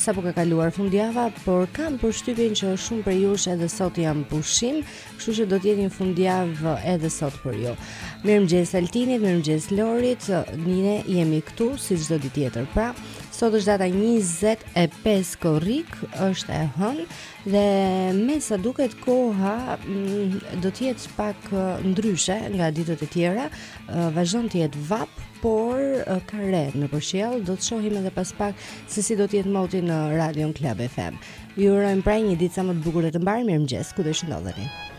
sapo ka kaluar fundjava, por kam përshtypjen që shumë prej jush edhe sot janë pushim, kështu që do të jetë një fundjavë edhe sot për ju. Mirëmëngjes Altinit, mirëmëngjes Lorit, ne jemi këtu si çdo ditë tjetër. Pra, sot është data 25 korrik, është e hënë. Dhe me sa duket koha mm, do të jetë pak ndryshe nga ditët e tjera, vazhdon të jetë vapë, por ka re nëpër qiell, do të shohim edhe pas pak se si do të jetë moti në Radion Club FM. Ju urojmë pra një ditë sa më të bukur dhe të mbarë, mirëmëngjes, kudo që ndodheni.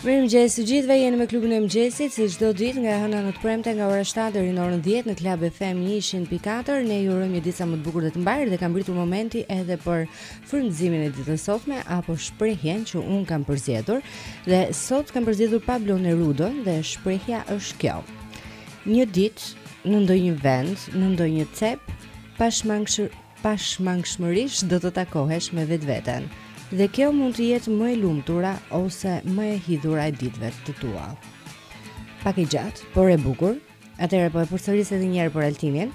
Mirëmëngjes të gjithëve, jeni me klubin e mëngjesit si çdo ditë nga e hëna në të premte nga ora 7 deri në orën 10 në Club FM 100.4. Ne ju urojmë një ditë sa më të bukur dhe të mbarë dhe ka mbërritur momenti edhe për frymëzimin e ditës së sotme apo shprehjen që unë kam përzgjedhur. Dhe sot kam përzgjedhur Pablo Nerudën dhe shprehja është kjo. Një ditë në ndonjë vend, në ndonjë cep, pashmangsh pashmangshmërisht do të takohesh me vetveten. Dhe kjo mund të jetë më e lumtura ose më e hidhura e ditëve të tua. Pak e gjatë, por e bukur. Atëherë po e përsëris edhe një herë për Altinin.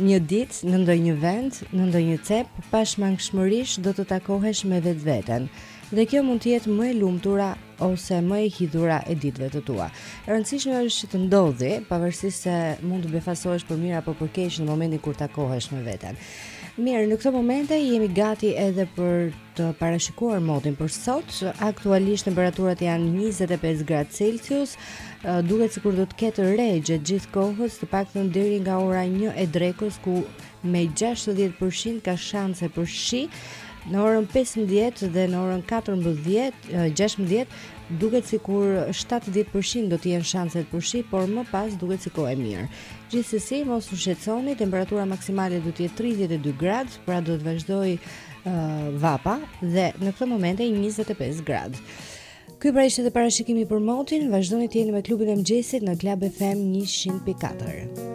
Një ditë në ndonjë vend, në ndonjë cep, pashmangshmërisht do të takohesh me vetveten. Dhe kjo mund të jetë më e lumtura ose më e hidhura e ditëve të tua. E rëndësishme është të ndodhë, pavarësisht se mund të befasohesh për mirë apo për keq në momentin kur takohesh me veten. Mirë, në këto momente jemi gati edhe për të parashikuar motin për sot. Aktualisht temperaturat janë 25 gradë Celsius. Duket sikur do të ketë re gjatë gjithë kohës, të paktën deri nga ora 1 e drekës ku me 60% ka shanse për shi në orën 15 dhe në orën 14, 16 duket sikur 70% do të jenë shanset për shi, por më pas duket si kohë e mirë. Gjithsesi, mos u shqetësoni, temperatura maksimale do të jetë 32 gradë, pra do të vazhdojë uh, vapa dhe në këtë momente 25 gradë. Ky pra ishte parashikimi për motin, vazhdoni të jeni me klubin e mëngjesit në Club FM 100.4.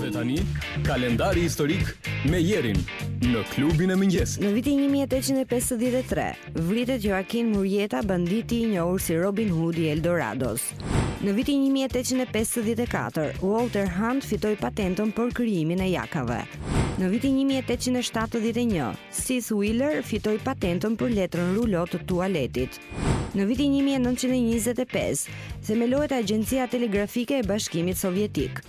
Dhe tani, kalendari historik me Jerin në klubin e mëngjes. Në vitin 1853, vritet Joaquin Murrieta, banditi i njohur si Robin Hood i Eldorados. Në vitin 1854, Walter Hunt fitoi patentën për krijimin e jakave. Në vitin 1871, Seth Wheeler fitoi patentën për letrën rulo të tualetit. Në vitin 1925, themelohet Agjencia Telegrafike e Bashkimit Sovjetik.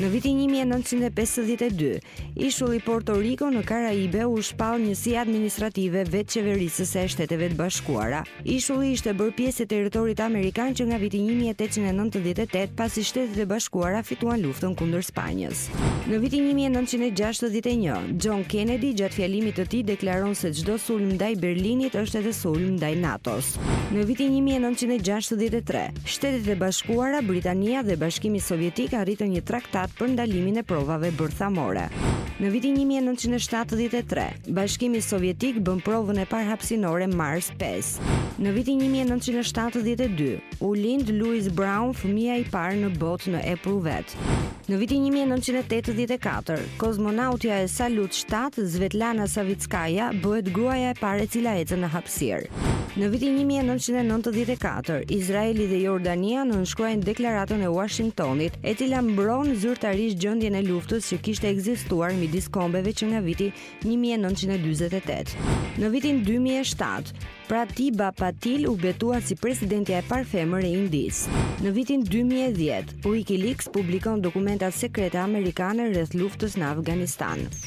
Në vitin 1952, Ishulli Porto Riko në Karaibe u shpall njësi administrative vetëqeverisëse e Shteteve të Bashkuara. Ishulli ishte bërë pjesë e territorit amerikan që nga viti një mijë e tetëqind e nëntëdhjetë e tetë pasi Shtetet e Bashkuara fituan luftën kundër Spanjës. Në vitin një mijë e nëntëqind e gjashtëdhjetë e një, John Kennedy gjatë fjalimit të tij deklaron se çdo sulm ndaj Berlinit është edhe sulm ndaj NATO-s. Në vitin një mijë e nëntëqind e gjashtëdhjetë e tre, Shtetet e Bashkuara, Britania dhe Bashkimi Sovjetik arritën një traktat për ndalimin e provave bërthamore. Në vitin një mijë e nëntëqind e shtatëdhjetë e tre, Bashkimi Sovjetik bën provën e parë hapësinore Mars pesë. Në vitin një mijë e nëntëqind e shtatëdhjetë e dy, u lind Louise Brown, fëmija i parë në botë në epruvetë. Në vitin një mijë e nëntëqind e tetëdhjetë e katër, kozmonautja e Salut shtatë, Svetlana Savitskaya, bëhet gruaja e parë e cila ecën në hapësirë. hapësirë. Në vitin një mijë e nëntëqind e nëntëdhjetë e katër, Izraeli dhe Jordania nënshkruajnë Deklaratën e Uashingtonit, e cila mbron zyrtarisht gjendjen e luftës që kishte ekzistuar midis kombeve që nga viti një mijë e nëntëqind e dyzet e tetë. Në vitin dy mijë e shtatë, Pratibha Patil u betua si presidentja e parë femër e Indisë. Në vitin dy mijë e dhjetë, WikiLeaks publikon dokumentat sekrete amerikane rreth luftës në Afganistan.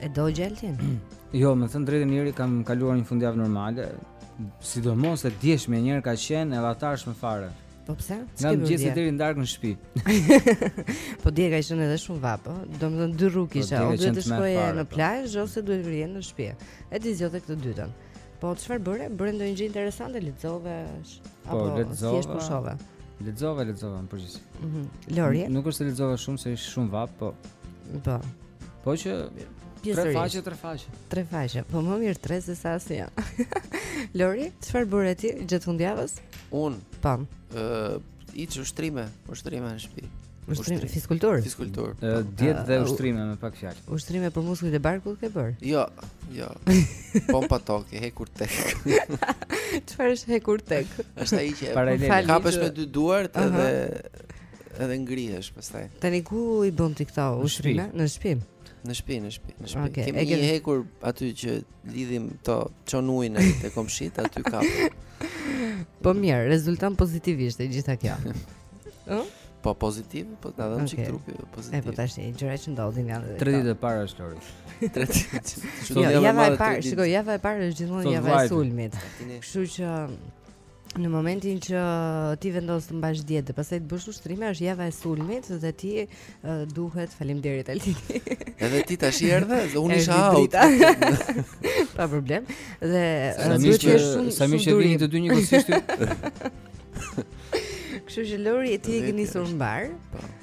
E do gjeltin? jo, me thënë të drejtën Eri kam kaluar një fundjavë normale, sidomos e djeshmja Eri ka qenë e latarshme fare. Po pse? Nga mëngjesi deri në darkë në shpi. po dje ka qenë edhe shumë vapë, domethënë dy rrugë po ishin, o duhet të shkoje në po. plazh, ose duhet të rrije në shpi. E ti zgjodhe këtë dytën. Po çfarë bëre? Bëre ndonjë gjë interesante, lexove po, apo po, thjesht pushove? Lexova, lexova në përgjithësi. Mhm. Mm Lori. Nuk është se lexova shumë se ishte shumë vapë, po. Po. Po nja tre faqe, tre faqe. Tre faqe, po më mirë tre sesa asnjë. Lori, çfarë bëre ti gjatë fundjavës? Unë. Pam. Po. Ë, hiç ushtrime, ushtrime në shtëpi. Ushtrime fizkulture. Fizkulture. Ë, dietë dhe ushtrime me pak fjalë. Ushtrime për muskujt e barkut ke bërë? Jo, jo. Pompa toke, hekur tek. Çfarë është hekur tek? Është ai që po kapesh me dy duart edhe Edhe ngrihesh pastaj. Tani ku i bën ti këto ushtrime? Në shtëpi. Në shtëpi, në shtëpi, në shtëpi. Okay, Kemi një hekur aty që lidhim tubacion ujin aty te komshitë aty ka. Po mirë, rezulton pozitivisht e gjitha kjo. Ëh? Po pozitiv, po na dhemb çik trupi pozitiv. E po tashi gjëra që ndodhin janë. Tre ditë ka, Lori. Tre ditë. Jo, java e parë, shikoj, java e parë është gjithmonë java e sulmit. Kështu që Në momentin që ti vendos të mbash dietë dhe pastaj të bësh ushtrime është java e sulmit dhe ti uh, duhet faleminderit Altin. Edhe ti tashi erdhe, dhe unë isha out. pa problem. Dhe duhet të jesh shumë sa më shë vini të dy njëkohësisht kështu që Lori e ti e ke nisur mbar. Po.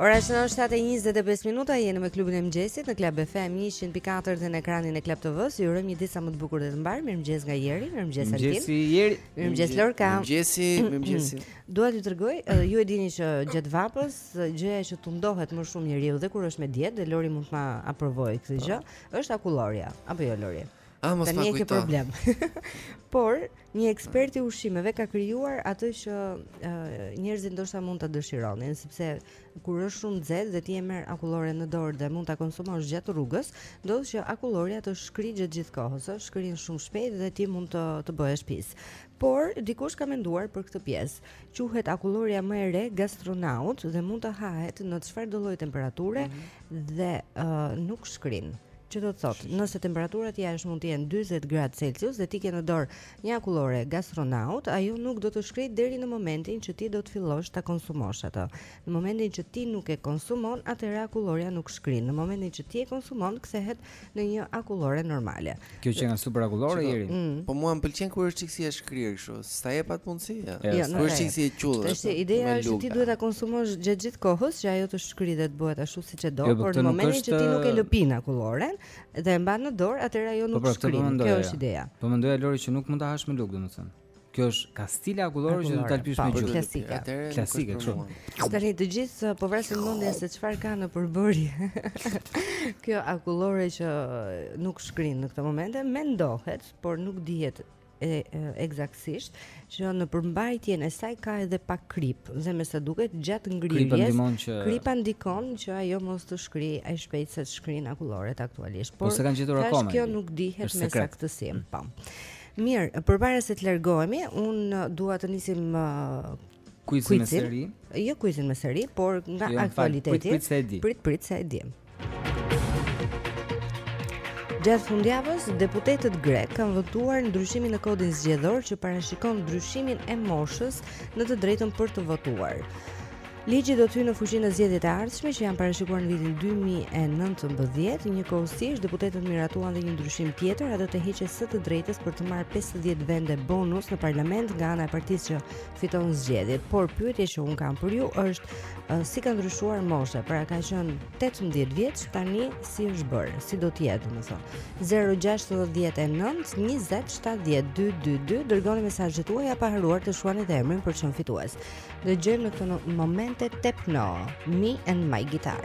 Ora është 7:25 minuta, jeni me klubin e mëngjesit në Club FM 104 dhe në ekranin e Club TV-s. Ju urojmë një ditë sa më të bukur dhe të mbarë. Mirëmëngjes nga Jeri, mirëmëngjes Altin. Mirëmëngjes Jeri. Mirëmëngjes Lorka. Mirëmëngjes, mirëmëngjes. Dua t'ju tregoj, ju e dini që gjatë vapës gjëja që tundohet më shumë njeriu dhe kur është me dietë dhe Lori mund të ma aprovojë këtë gjë, po. është akullorja. Apo jo Lori? Ah, mos Tani e ke problem. Por një ekspert i ushqimeve ka krijuar atë që uh, njerëzit ndoshta mund ta dëshironin, sepse kur është shumë nxehtë dhe ti e merr akulloren në dorë dhe mund ta konsumosh gjatë rrugës, ndodh që akullorja të shkrihet gjithë kohës, ë shkrin shumë shpejt dhe ti mund të të bëhesh pis. Por dikush ka menduar për këtë pjesë. Quhet akullorja më e re gastronaut dhe mund të hahet në çfarëdo lloj temperature mm -hmm. dhe uh, nuk shkrin. që do të thotë, nëse temperaturat jashtë mund të jenë 40 gradë Celsius dhe ti ke në dorë një akullore gastronaut, ajo nuk do të shkrihet deri në momentin që ti do të fillosh ta konsumosh atë. Në momentin që ti nuk e konsumon, atëherë akullorja nuk shkrin. Në momentin që ti e konsumon, kthehet në një akullore normale. Kjo qenka super akullore jeri. Mm. Po mua më pëlqen kur është çiksi e shkrirë kështu, s'ta jep atë mundësi. Ja. Jo, kur është çiksi e qullë. Ideja është ti duhet ta konsumosh gjatë gjithë kohës që ajo të shkrihet, të bëhet ashtu siç e do, jo, po por në momentin është... që ti nuk e lëpin akulloren dhe e mban në dorë, atëherë ajo po nuk po pra, shkrin. Po kjo është ideja. Po mendoja Lori që nuk mund ta hash me lugë, domethënë. Kjo është kastile akullore që do ta lpish me gjuhë. Klasike. Klasike kështu. Tani të gjithë uh, po vrasin mendjen se çfarë ka në përbërje. Kjo akullore që nuk shkrin në këto momente mendohet, por nuk dihet ekzaktësisht që në përmbajtjen e saj ka edhe pak kripë dhe me sa duket gjatë ngrirjes kripa ndikon që ajo mos të shkrijë aq shpejt sa ç'shkrijnë akulloret aktualisht po, por s'kanë gjetur akoma kjo nuk dihet me saktësi mm. po mirë përpara se të largohemi unë dua të nisim uh, Kuizin me seri. Jo kuizin me seri, por nga jo, aktualiteti. Prit prit se e di. Prit prit se e di. Gjatë fundjavës, deputetët grekë kanë votuar ndryshimin në kodin zgjedhor që parashikon ndryshimin e moshës në të drejtën për të votuar. Ligji do të hyjë në fuqi në zgjedhjet e ardhshme që janë parashikuar në vitin 2019. Njëkohësisht, deputetët miratuan dhe një ndryshim tjetër, atë të heqjes së të drejtës për të marrë 50 vende bonus në parlament nga ana e partisë që fiton zgjedhjet, por pyetja që unë kam për ju është uh, si ka ndryshuar mosha, pra ka qenë 18 vjeç, tani si është bërë, si do të jetë, domethënë. 0692070222 dërgoni mesazhet tuaja pa harruar të shënoni dhe emrin personi fitues. Dëgjojmë në këto momente Tep No, Me and My Guitar.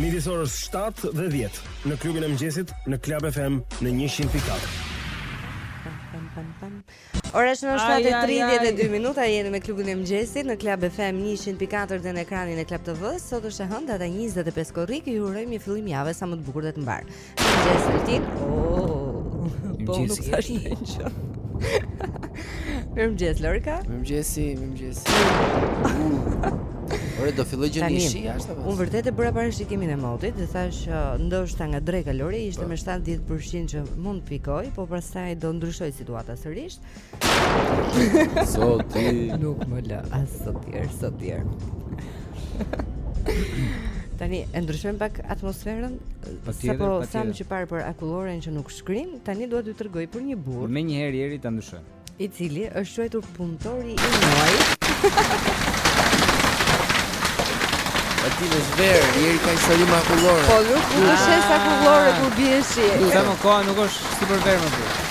Midis orës 7 dhe 10 në klubin e mëngjesit në Club FM në 100.4. Ora shënon 7:32 minuta jeni me klubin e mëngjesit në Club FM 100.4 dhe në ekranin e Club TV. Sot është e hënë data 25 korrik. Ju urojmë një fillim jave sa më të bukur dhe të mbarë. Mëngjes Altin. Oh. Po nuk thashë një gjë. Mirëmëngjes Lorka. Mirëmëngjes, mirëmëngjes. Ore do fillojë gjë shi jashtë apo? Unë vërtet e bëra parashikimin e motit dhe thashë uh, ndoshta nga dreka Lori ishte po. me 70% që mund të pikojë, po pastaj do ndryshojë situata sërish. Zoti nuk më lë as sot tjerë, sot tjerë. Tani e ndryshojmë pak atmosferën. Se po thamë që parë për akulloren që nuk shkrin, tani dua t'ju tregoj për një burrë. Me një herë ieri ta ndryshoj. I cili është quajtur punëtori i muajit. Ati në zverë, njeri ka i sëri me akullore Po nuk nuk ah. shes akullore kur bie shi Nuk të më koha nuk është si për verë më bërë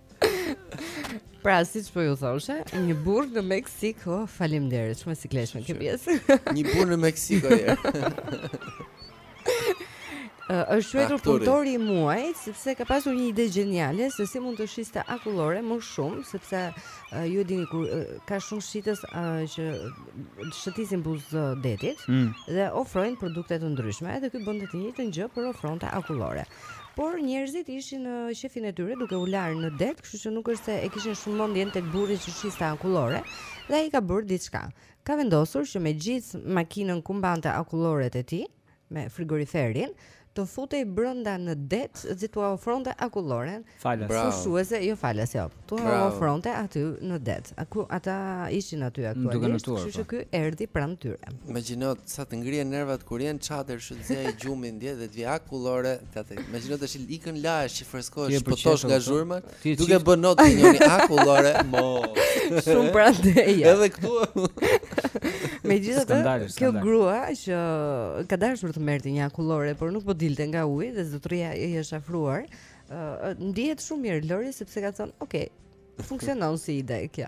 Pra, siç po ju thosha, një burrë në Meksikë, oh, faleminderit, shumë e sikletshme kjo pjesë. Një burrë në Meksikë, jo. është quajtur punëtori i muajit sepse ka pasur një ide gjeniale se si mund të shiste akullore më shumë sepse uh, ju e dini kur uh, ka shumë shitës uh, që shëtisin buzë detit mm. dhe ofrojnë produkte të ndryshme edhe ky bënte të njëjtën gjë por ofronte akullore. Por njerëzit ishin në qejfin e tyre duke u larë në det, kështu që nuk është se e kishin shumë mendjen tek burri që shiste akullore dhe ai ka bërë diçka. Ka vendosur që me gjithë makinën ku mbante akulloret e tij, me frigoriferin, të futej brenda në det dhe t'ua ofronte akulloren Falas. Bravo. Pushuesve, jo falas, jo. T'ua Bravo. ofronte aty në det. A ku ata ishin aty Duke aktualisht, notuar, kështu që po. ky erdhi pranë tyre. Imagjino sa të ngrihen nervat kur je në çadër, ç'të zë gjumi ndje dhe të vijnë akullore, ta të. Imagjino tash i- ikën lahesh që Ti freskohesh, të shpëtosh përqetur, nga po. zhurmat, Ti je duke çift. bërë not me njëri akullore, mo. Shumë prandej. ja. Edhe këtu. Megjithatë, Skandal, kjo skandal. grua që ka dashur të merrte një akullore, por nuk po dilte nga uji dhe zotëria i është afruar, Ë ndihet shumë mirë Lori se ka thënë, "Ok, funksionon si ide kjo."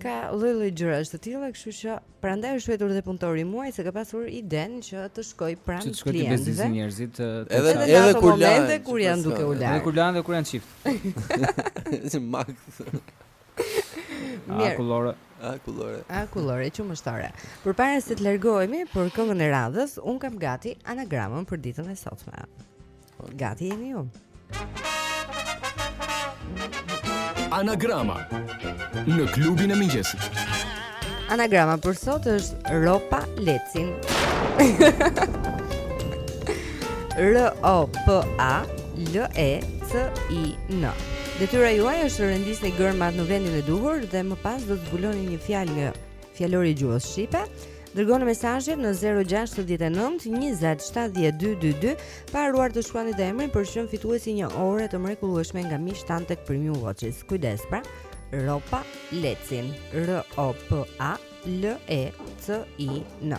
Ka lloj-lloj gjërash të tilla, kështu që prandaj është shpallur dhe punëtori i muajit se ka pasur idenë që të shkojë pranë të shkojë të bezdisë klientëve. njerëzit të të Edhe- Edhe edhe në ato kur lanë, momente që kur janë duke u përshkon. Edhe larë. kur lanë dhe kur janë çift. Si mak. Mirë. Akullore. Akullore. Akullore, qumështore. Përpara se të largohemi për këngën e radhës, un kam gati anagramën për ditën e sotme. Gati jeni ju. Anagrama në klubin e mëngjesit. Anagrama për sot është Ropa Lecin. R O P A L E C I N. Detyra juaj është të rendisni gërmat në vendin e duhur dhe më pas do të zbuloni një fjalë nga Fjalori i gjuhës shqipe. Dërgoni mesazhet në 069 20 70 222 pa harruar të shkruani dhe emrin për të qenë fitues i një ore të mrekullueshme nga Mish Tan tek Premium Watches. Kujdes pra. Ropa Lecin. R O P A L E C I N.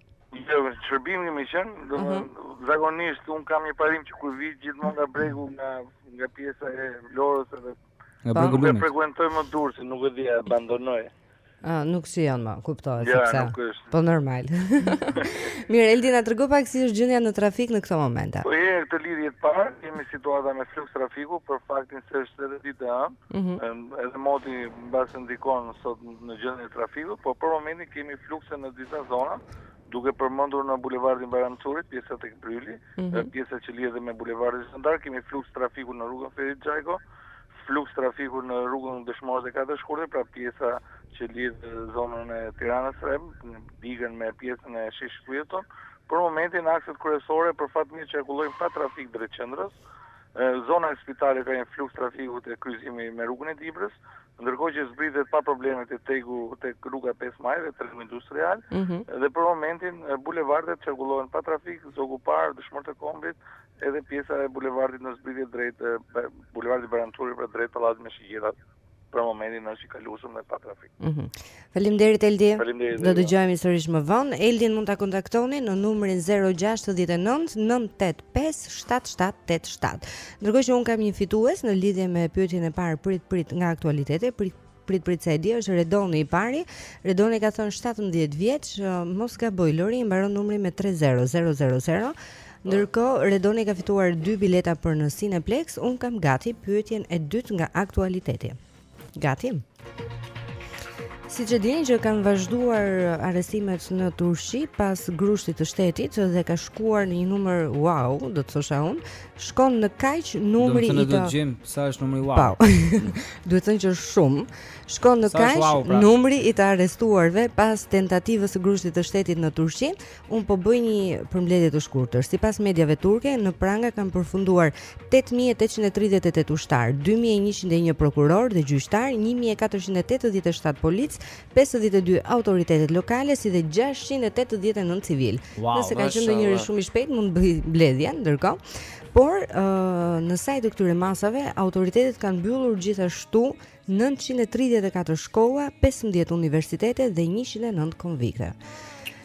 Jo, shërbimi kemi qenë, domethënë mhm. zakonisht un kam një parim që kur vij gjithmonë nga bregu nga nga pjesa e Vlorës edhe nga bregu nuk e frekuentoj më Durrësin, nuk e di, e abandonoj. Ah, nuk si janë më, kuptoj ja, sepse. Nuk është. Po normal. Mirë, Eldi na trego pak si është gjendja në trafik në këto momente. Po në këtë lidhje të parë, kemi situata me fluks trafiku për faktin se është edhe ditë e hënë. Mhm. Mm edhe moti mbase ndikon sot në gjendjen e trafikut, por për momentin kemi fluks në disa zona, duke përmendur në bulevardin Bajram Curri, pjesa tek Brryli, mm -hmm. pjesa që lidhet me bulevardin Zhan d'Ark, kemi fluks trafiku në rrugën Ferit Xhajko, fluks trafiku në rrugën Dëshmorët e Katër Shkurtit, pra pjesa që lidh zonën e Tiranës së Re, digën me pjesën e Shish Kryton. Për momentin akset kryesore për fat mirë qarkullohen pa trafik drejt qendrës, Zona e Spitaleve ka një fluks trafiku te kryqëzimi me rrugën e Dibrës, ndërkohë që zbritet pa probleme te tregu tek rruga 5 Maj ose tregu industrial, mm -hmm. dhe për momentin bulevardet qarkullohen pa trafik, Zogu i Parë, Dëshmorët e Kombit, edhe pjesa e bulevardit në zbritje drejt bulevardit Bajram Curri për drejt Pallatit me Shigjeta. për momentin është i kalueshëm dhe pa trafik. Mm -hmm. Faleminderit Eldi. Faleminderit. Do dëgjohemi sërish më vonë. Eldin mund ta kontaktoni në numrin 069 985 7787. Ndërkohë që un kam një fitues në lidhje me pyetjen e parë prit prit nga aktualiteti, prit prit prit se di është Redoni i pari. Redoni ka thënë 17 vjeç, mos gaboj Lori, mbaron numrin me 30000. Ndërkohë, Redoni ka fituar dy bileta për në Cineplex. Unë kam gati pyetjen e dytë nga aktualiteti. Gati? Siç e dini që kanë vazhduar arrestimet në Turqi pas grushtit të shtetit dhe ka shkuar në një numër wow, do të thosha unë, shkon në kaq numri i të... Do të thotë do të gjejmë, sa është numri wow? Po, domethënë që shumë, shkon në kaq wow, pra? numri i të arrestuarve pas tentativës së grushtit të shtetit në Turqi, Unë po bëj një përmbledhje të shkurtër. Sipas mediave turke, në pranga kanë përfunduar 8838 ushtarë, 2101 prokurorë dhe gjyqtarë, 1487 policë, 52 autoritete lokale si dhe 689 civilë. Wow, Nëse ka qenë ndonjëri shumë i shpejtë, mund të bëjë mbledhjen ndërkohë. Por, uh, në sajë të këtyre masave, autoritetet kanë mbyllur gjithashtu nëntëqind e tridhjetë e katër shkolla, pesëmbëdhjetë universitete dhe njëqind e nëntë konvikte.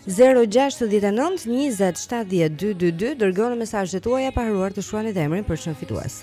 069 20 70 222 dërgoni mesazhet tuaja pa harruar të shkruani dhe emrin për çdo fitues.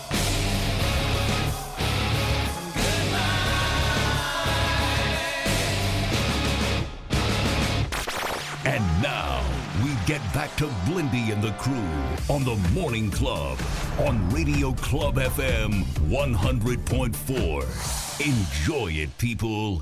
Get back to Blindy and the crew on the Morning Club on Radio Club FM 100.4. Enjoy it, people.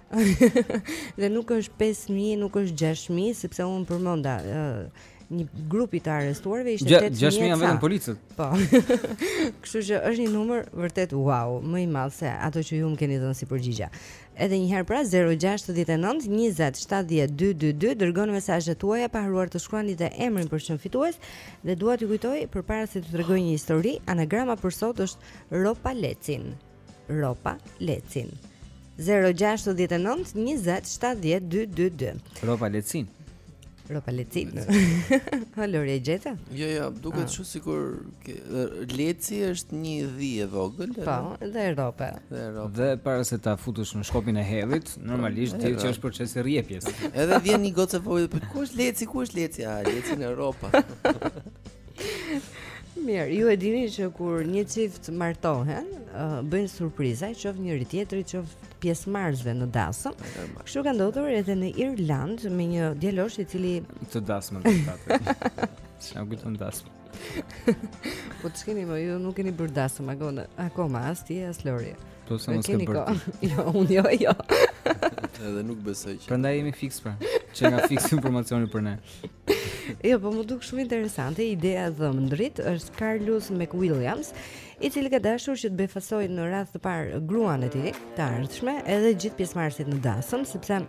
dhe nuk është 5000, nuk është 6000, sepse unë përmenda ë një grup i të arrestuarve ishte 8000. 6000 janë vetëm policët. Po. Kështu që është një numër vërtet wow, më i madh se ato që ju më keni dhënë si përgjigje. Edhe një herë pra 069 20 70 222 dërgoni mesazhet tuaja pa harruar të shkruani dhe emrin për çdo fitues dhe dua t'ju kujtoj përpara se të tregoj një histori, anagrama për sot është Ropa Lecin. Ropa Lecin. 069 20 70 222. Ropa Lecin. Ropa Lecin. Hë Lori, e gjete? Jo, jo, duket ah. shumë sikur ke Leci është një dhi e vogël, edhe. Po, dhe Ropa. Dhe Ropa. Dhe para se ta futesh në shkopin e hellit, normalisht dihet që është procesi i rrjepjes. Edhe vjen një gocë e vogël, po ku është Leci? Ku është Leci? Ah, Lecin e ropa. Mirë, ju e dini që kur një çift martohen, bëjnë surpriza, qoftë njëri-tjetrit, qoftë pjesëmarrësve në dasëm. Kështu ka ndodhur edhe në Irlandë me një djalosh i cili të dasmën të patë. Sa u gjetën dasmë. Po të shkeni më, ju nuk keni bërë dasëm akoma, akoma as ti, as Lori Po se mos keni bërë Jo, unë jo, jo Edhe nuk besoj që Përnda jemi fix pra Që nga fix informacioni për ne Jo, po m'u duk shumë interesante ideja e dhëndrit, është Carlos McWilliams, i cili ka dashur që të befasojë në radhë të parë gruan e tij, të ardhshme, edhe gjithë pjesëmarrësit në dasëm, sepse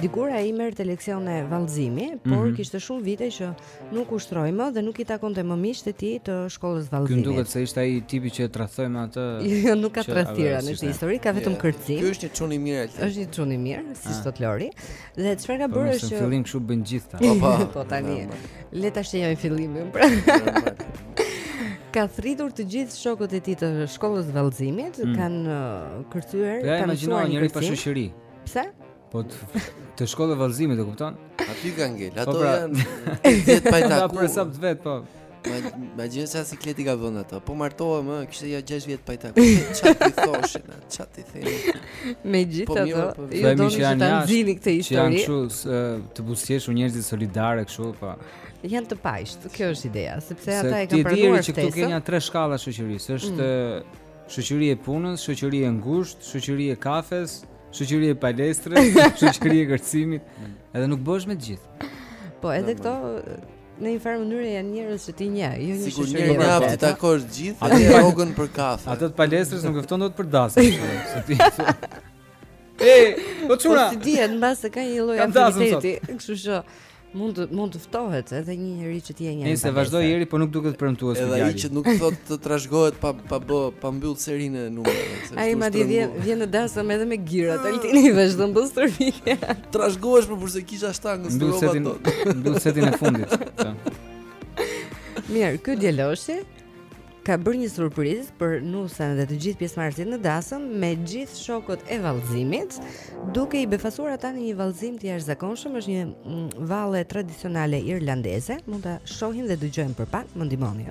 Dikur ai merrte leksione vallëzimi, por mm -hmm. kishte shumë vite që nuk ushtronte më dhe nuk i takonte më miqtë e tij të shkollës vallëzimit. Ky duket se ishte ai tipi që e tradhton me atë. Jo, nuk ka tradhtira në këtë histori, ka vetëm yeah. kërcim. Ky është një çun i mirë. Është një çun i mirë, si ah. sot Lori. Dhe çfarë ka po, bërë është që në fillim kështu bëjnë të gjithë tani. Po, po, po tani. Le ta shijojmë fillimin. Pra. ka thirrur të gjithë shokët e tij të shkollës vallëzimit, mm. kanë uh, kërcyer, ja, kanë mësuar njeri pa shoqëri. Pse? Po të, te shkolla e vallëzimit, e kupton? Aty kanë ngel, ato po, pra, janë 6 vjet pa i ta. Ata për sa vet, po. Me gjithë atë sikletin, ka thënë ato Po martohem, kishte ja 6 vjet pa i ta Ça t'i thoshe, ça t'i themi Me gjithë po, ato po, Ju doni që ta nxini këtë histori Që janë këshu të buzëqeshur njerëzit solidare këshu pa. Po. Janë të pashëm, kjo është ideja Sepse ata e kanë pranuar ftesën Ti e di që këtu ke nja tre shkallë shoqërie, është mm. shoqëri e punës, shoqëri e ngushtë, shoqëri e kafes Shoqëri e palestrës, shoqëri e kërcimit mm. Edhe nuk bëhesh me të gjithë Po edhe këto Në një farë mënyre janë njerëz që ti njeh, jo një shoqëri. Sikur një javë të takosh gjithë atë rrogën për kafe. Atë të palestrës nuk e fton dot për dasmë. E, po çuna. Po si dihet mbase ka një lloj aktiviteti, kështu që mund të mund të ftohet edhe një njeri që ti e njeh. Nëse vazhdon Eri, po nuk duket premtues për Edhe ai që nuk të thotë të trashëgohesh pa pa bë pa mbyll serinë e numrit. Ai madje vjen vjen në dasëm edhe me girat. Ah. Altini vazhdon bën stërvitje. Trashëgohesh por kur s'e kisha shtangën në rrobat. Mbyll setin e fundit. Mirë, ky djaloshi ka bërë një surprizë për nusen dhe të gjithë pjesëmarrësit në dasëm me gjithë shokët e vallëzimit, duke i befasuar ata me një vallëzim të jashtëzakonshëm, është një mm, valle tradicionale irlandeze, mund ta shohim dhe dëgjojmë për pak, më ndihmoni.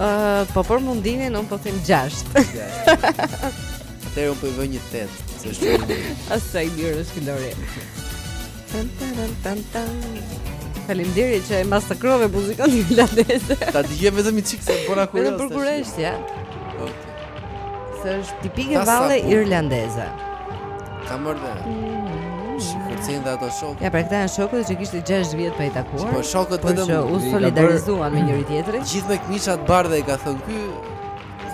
Uh, po për mundimin unë po them 6. Atëherë unë po i vë një 8, se është shumë mirë. Aq sa i mirë është Lori. Tan tan tan tan. Faleminderit që e masakrove muzikën irlandeze. Ta dëgjojmë edhe një çik se u bëra kurioz. Vetëm për kureshtje. Se është tipike valle irlandeze. Ka marrë dhe Shi kërcejnë dhe ato shokët Ja, pra këta janë shokët që kishte 6 vjet pa i takuar Po shokët dhe që u solidarizuan me njëri-tjetrin Gjithë me këmisha të bardha i ka thënë ky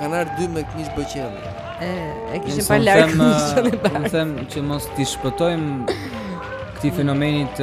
Kanë ardhur dy me këmishë bojëqielli E, e kishin pa larë këmishën e bardhë Unë them që mos t'i shpëtojmë këtij fenomenit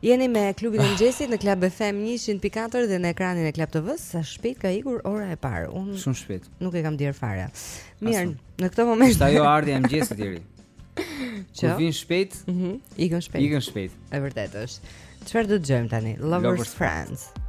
Jeni me klubin e mëngjesit në Club FM 104 dhe në ekranin e Club TV-s. Sa shpejt ka ikur ora e parë. Unë shumë shpejt. Nuk e kam ndier fare. Mirë, në këtë moment. Është ajo ardhja e mëngjesit i ri. Që vin shpejt? Mhm. Mm ikën shpejt. Ikën shpejt. E vërtetë është. Çfarë do të dëgjojmë tani? Lovers, Lovers Friends. Friends.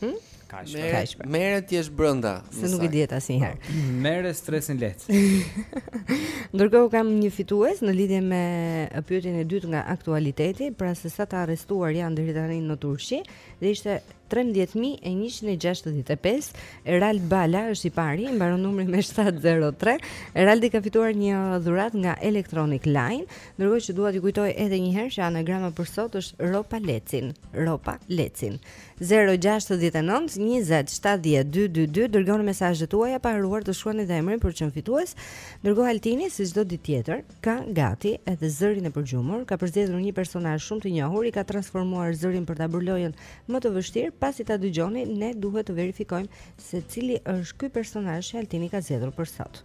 Hm? Kaq. Kaq. Merë ti brenda. Se nuk i dihet asnjëherë. Po. Merë stresin lehtë. Ndërkohë kam një fitues në lidhje me pyetjen e dytë nga aktualiteti, pra se sa të arrestuar janë deri tani në Turqi, dhe ishte 13165. Erald Bala është i pari, i mbaron numri me 703. Eraldi ka fituar një dhuratë nga Electronic Line. Ndërkohë që dua t'i kujtoj edhe një herë që anagrama për sot është Ropa Lecin. Ropa Lecin. 069 20 70 222 dërgoni mesazhet tuaja pa harruar të shkruani dhe emrin për çdo fitues. Ndërkohë Altini si çdo ditë tjetër ka gati edhe zërin e përgjumur, ka përzgjedhur një personazh shumë të njohur, i ka transformuar zërin për ta bërë lojën më të vështirë, pasi ta dëgjoni ne duhet të verifikojmë se cili është ky personazh që Altini ka zgjedhur për sot.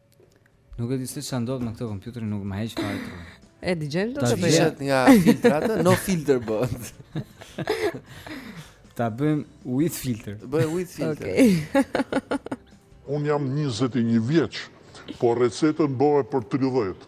Nuk e di se çfarë ndodh me këtë kompjuterin, nuk më heq fare tru. E di çfarë do të bëj. Tash nga filtrat, no filter bëhet. Ta bëjmë with filter. Bëj with filter. Okej. Okay. Un jam 21 vjeç, por recetën bëje për 30.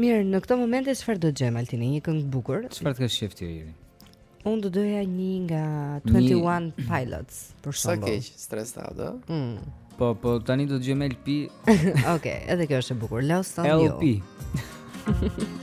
Mirë, në këto momente çfarë do të dëgjojmë Altin, një këngë bukur? Çfarë të kesh qejf ti Iri? Unë do doja një nga 21 Pilots, për shembull. Okej, Stressed Out. Mm. Po, po tani do të dëgjojmë LP. Okej, okay, edhe kjo është e bukur. Lost on you. LP.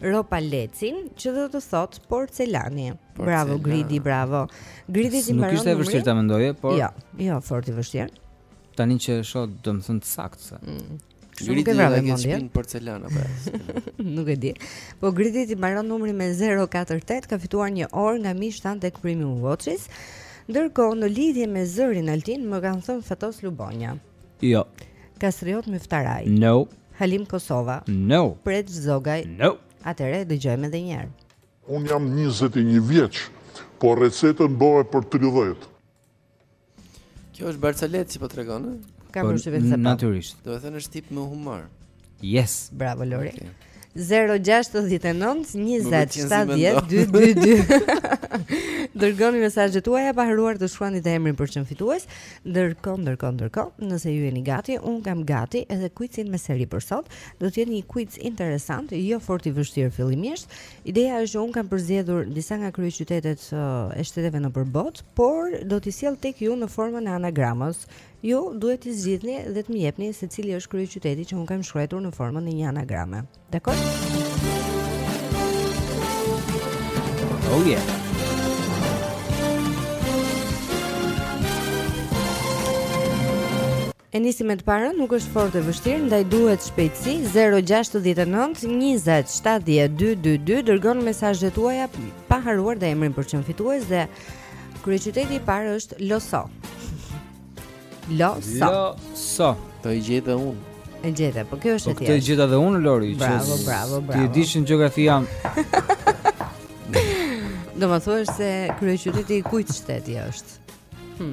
Ropa Lecin, që do të thot porcelani. Porcelan. Bravo Gridi, bravo. Gridit i mbaron. Nuk ishte e vështirë ta mendoje, por Jo, jo fort i vështirë. Tani që e shoh, domethënë saktë se. Mm. Gridi e vrave mendje. Gridi porcelan apo. Nuk e di. Po Gridit i mbaron numri me 048, ka fituar një orë nga Mishtan tek Premium Watches. Ndërkohë në lidhje me zërin Altin më kanë thënë Fatos Lubonja. Mm. Jo. Kastriot Myftaraj. No. Halim Kosova. No. Preç Zogaj. No. Atëre dëgjojmë edhe një herë. Un jam 21 vjeç, po recetën bëje për 30. Kjo është barcaletë që po tregon, ë? Kam po, përshtypjen se po. Natyrisht. Domethënë është tip me humor. Yes. Bravo Lori. Okay. 069 20 70 222 Dërgoni mesazhet tuaja pa harruar të shkruani dhe emrin për të qenë fitues Dërgo, dërgo, dërgo Nëse ju jeni gati, unë kam gati edhe kuicin me seri për sot Do të jetë një kuic interesant, jo fort i vështirë fillimisht Ideja është që unë kam përzgjedhur disa nga kryeqytetet e shteteve nëpër botë Por do t'i sjell tek ju në formën e anagramës Ju duhet t'i zgjidhni dhe të më jepni se cili është kryeqyteti që unë kam shkruar në formën e një anagrame. Dakord? Oh yeah. E nisi me të parën, nuk është fort e vështirë, ndaj duhet shpejtësi 069 20 70 222 dërgoni mesazhet tuaja pa harruar dhe emrin për të qenë fitues dhe Kryeqyteti i parë është Loso. Loso. Loso. Do i gjej dhe unë. E gjeta, po kjo është e tjetër. Po këtë e gjeta dhe unë Lori, që bravo, bravo, bravo. Ti e di si në gjeografi jam. Do më thuash se kryeqyteti i kujt shteti është? Hm.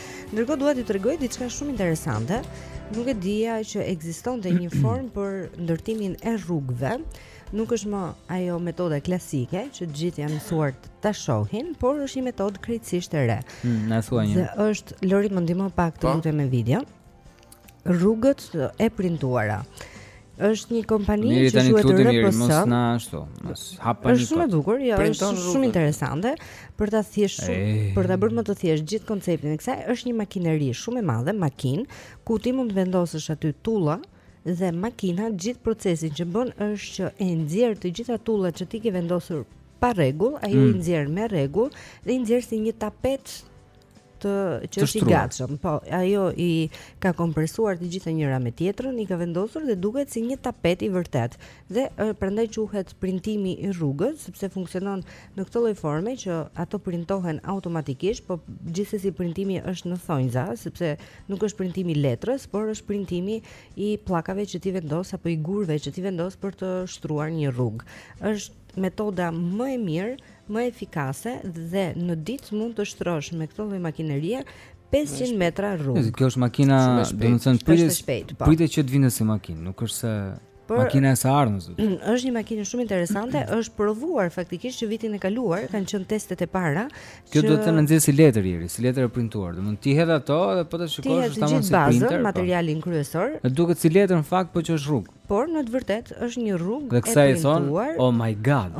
Ndërkohë dua t'ju tregoj diçka shumë interesante. Nuk e dija që ekzistonte një formë për ndërtimin e rrugëve. Nuk është më ajo metoda klasike që të gjithë janë mësuar ta shohin, por është një metodë krejtësisht e re. Mm, na thua një. Është Lori më ndihmo pak të lutem me video. rrugët e printuara. Është një kompani Miri, që quhet RPS. Mos na ashtu, mos hapani. Është shumë e bukur, jo, është shumë interesante për ta thjesht për ta bërë më të thjeshtë gjithë konceptin e kësaj. Është një makineri shumë e madhe, makinë ku ti mund të vendosësh aty tulla dhe makina gjithë procesin që bën është që e nxjerr të gjitha tullat që ti ke vendosur pa rregull, ajo i nxjerr me rregull dhe i nxjerr si një tapet të që është i gatshëm. Po, ajo i ka kompresuar të gjitha njëra me tjetrën, i ka vendosur dhe duket si një tapet i vërtetë. Dhe prandaj quhet printimi i rrugës, sepse funksionon në këtë lloj forme që ato printohen automatikisht, po gjithsesi printimi është në thonjza, sepse nuk është printimi i letrës, por është printimi i pllakave që ti vendos apo i gurëve që ti vendos për të shtruar një rrugë. Është metoda më e mirë, më efikase dhe në ditë mund të shtrosh me këtë lloj makinerie 500 metra rrugë. Kjo është makina, domethënë pritet, po, pritet që të vijë si makinë, nuk është se Po, makina e së ardhmes. Është një makinë shumë interesante, është provuar faktikisht që vitin e kaluar kanë qenë testet e para. Kjo që... domethënë nxjerr si letër ieri, si letër e printuar. Domethënë ti hedh ato dhe po ta shikosh është tamam si printer. Ti hedh bazën, po. materialin kryesor. Duket si letër në fakt, po që është rrugë. Por në të vërtetë është një rrugë e printuar. Oh my god.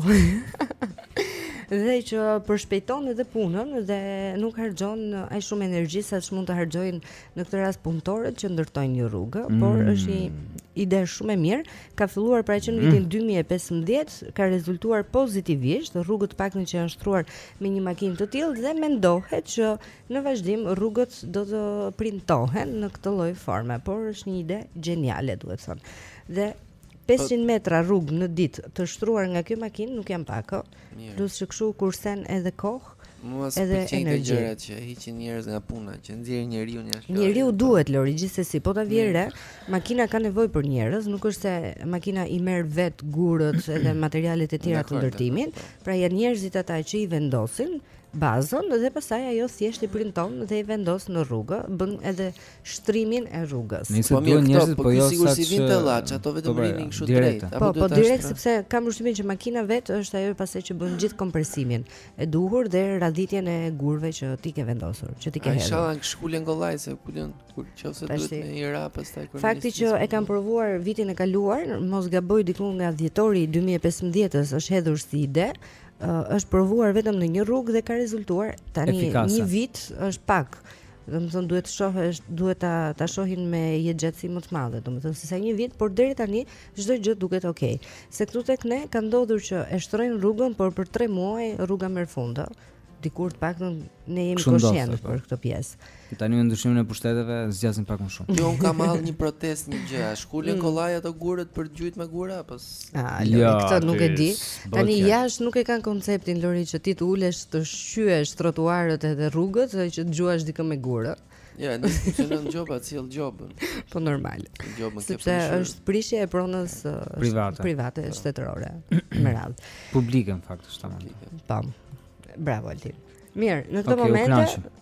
dhe që përshpejton edhe punën dhe nuk harxhon aq shumë energji sa ç'mund të harxhojnë në këtë rast punëtorët që ndërtojnë një rrugë, mm. por është një ide shumë e mirë. Ka filluar pra që në vitin mm. 2015 ka rezultuar pozitivisht, rrugët të paktën që janë shtruar me një makinë të tillë dhe mendohet që Në vazhdim rrugët do të printohen në këtë lloj forme, por është një ide gjeniale, duhet thënë. Dhe 500 metra rrugë në ditë të shtruar nga kjo makinë nuk janë pak, ë. Plus që kështu kursen edhe kohë. Mua s'më pëlqejnë këto gjëra që hiqin njerëz nga puna, që nxjerrin njeriun jashtë lojës. Njeriu duhet Lori gjithsesi, po ta vësh re, makina ka nevojë për njerëz, nuk është se makina i merr vetë gurët edhe materialet e tjera të ndërtimit, pra janë njerëzit ata që i vendosin bazën dhe pastaj ajo thjesht i printon dhe i vendos në rrugë, bën edhe shtrimin e rrugës. Nëse po duhen njerëzit po, po jo sigurisht i vinte llaç, ato po, vetëm po, rinin kështu drejt. Po, po direkt sepse kam përshtypjen që makina vetë është ajo pastaj që bën gjithë kompresimin e duhur dhe radhitjen e gurëve që ti ke vendosur, që ti ke hedhur. Inshallah që shkulen kollaj se ku janë kur qoftë duhet me i ra pastaj kur Fakti që e kanë provuar vitin e kaluar, mos gaboj diku nga dhjetori i 2015-s është hedhur si ide, është provuar vetëm në një rrugë dhe ka rezultuar. Tani efikase. një vit është pak. Domethënë duhet të shohësh, duhet ta ta shohin me jetëgjatësi më të madhe, domethënë se sa një vit, por deri tani çdo gjë duket ok. Se këtu tek ne ka ndodhur që e shtrojnë rrugën, por për 3 muaj rruga merr fund. Dikur të paktën ne jemi koshientë po. për këtë pjesë. Që tani me ndryshimin e pushteteve zgjasin pak më shumë. Jo, unë kam hall një protestë një gjë. A shkulën mm. kollaj ato gurët për të gjujt me gura apo? Ah, jo, ja, këtë nuk e di. Tani jashtë nuk e kanë konceptin Lori që ti të ulesh të shqyesh trotuarët edhe rrugët dhe që të gjuash dikë me gurë. Atje funksionon gjoba, di gjobën. Po normal. Gjobën ke Sepse është prishje e pronës private, private po. shtetërore e me radhë. Publike në fakt është tamam. Po. Bravo Altin. Mirë, në këtë okay, moment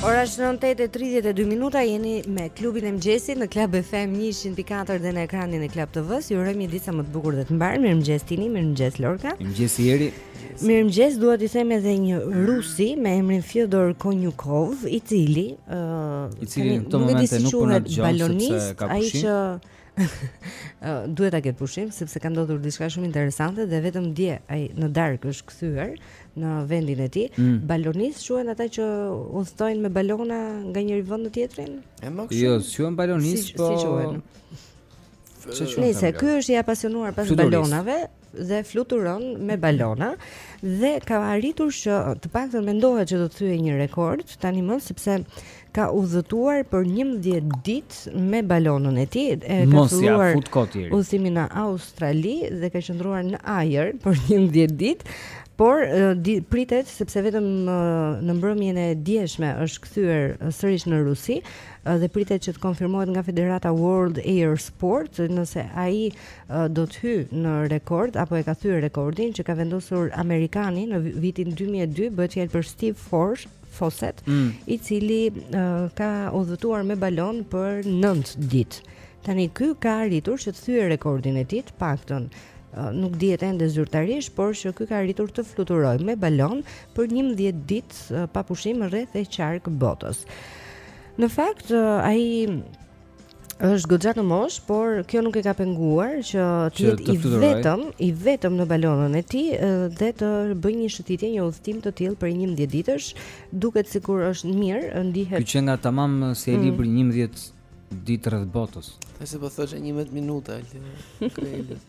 Ora është 9:32 minuta, jeni me klubin e mëngjesit në Club FM 104 dhe në ekranin e Club TV-së. Ju urojmë një ditë sa më të bukur dhe të mbarë. Mirëmëngjes Tini, mirëmëngjes Lorka. Mirëmëngjes Jeri. Mirëmëngjes, dua t'i them edhe një rusi me emrin Fyodor Konyukhov, i cili ë uh, i cili në këtë moment nuk po na dëgjon sepse ka pushim. Ai që duhet ta ketë pushim sepse ka ndodhur diçka shumë interesante dhe vetëm dje ai në darkë është kthyer në vendin e tij. Mm. Balonis quhen ata që udhëtojnë me balona nga njëri vend në tjetrin? E më kështu. Jo, quhen balonis, si, po. Si quhen? Nëse ky është i apasionuar pas balonave, dhe fluturon me balona dhe ka arritur që të paktën mendohet që do të thyejë një rekord tani më sepse ka udhëtuar për 11 ditë me balonën e tij e ka filluar udhëtimin në Australi dhe ka qëndruar në ajër për 11 ditë por di, pritet sepse vetëm në mbrëmjen e djeshme është kthyer sërish në Rusi dhe pritet që të konfirmohet nga Federata World Air Sport nëse ai do të hyjë në rekord apo e ka thyer rekordin që ka vendosur amerikani në vitin 2002, bëhet fjalë për Steve Fossett, mm. i cili uh, ka udhëtuar me balon për 9 ditë. Tani ky ka arritur që të thyejë rekordin e tij të paktën nuk dihet ende zyrtarisht, por që ky ka arritur të fluturojë me balon për 11 ditë pa pushim rreth e qark botës. Në fakt, ai është goxha në moshë, por kjo nuk e ka penguar që të jetë i vetëm, i vetëm në balonën e tij dhe të bëjë një shëtitje, një udhëtim të tillë për 11 ditësh, duket sikur është mirë, ndihet. Ky qenka tamam si ai mm. libri 11 ditë rreth botës. Tash po thoshe 11 minuta, Altin. Krejë.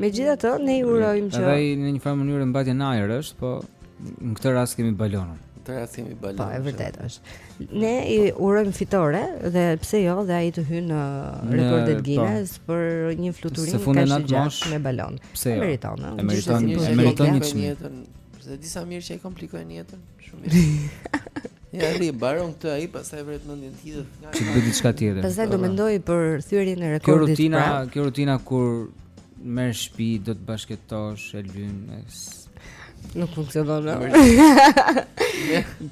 Megjithatë, ne i urojmë që Ai në një farë mënyrë mbajtje në ajër është, po në këtë rast kemi balonën. Këtë rast kemi balonën. Po, e vërtetë është. Ne i urojmë fitore dhe pse jo, dhe ai të hyjë në rekordet po. Guinness po, për një fluturim kaq të gjatë me balon. Pse jo? Meriton, e meriton, e meriton një çmim. Dhe di sa mirë që e komplikojnë jetën. Shumë mirë. Ja e mbaron këtë ai, pastaj vret mendjen të hidhet nga. Të bëjë diçka tjetër. Pastaj do mendojë për thyerjen e rekordit. Kjo rutina, pra. kjo rutina kur merr shpi, do të bashkëjetosh e lyn. Nuk funksionon.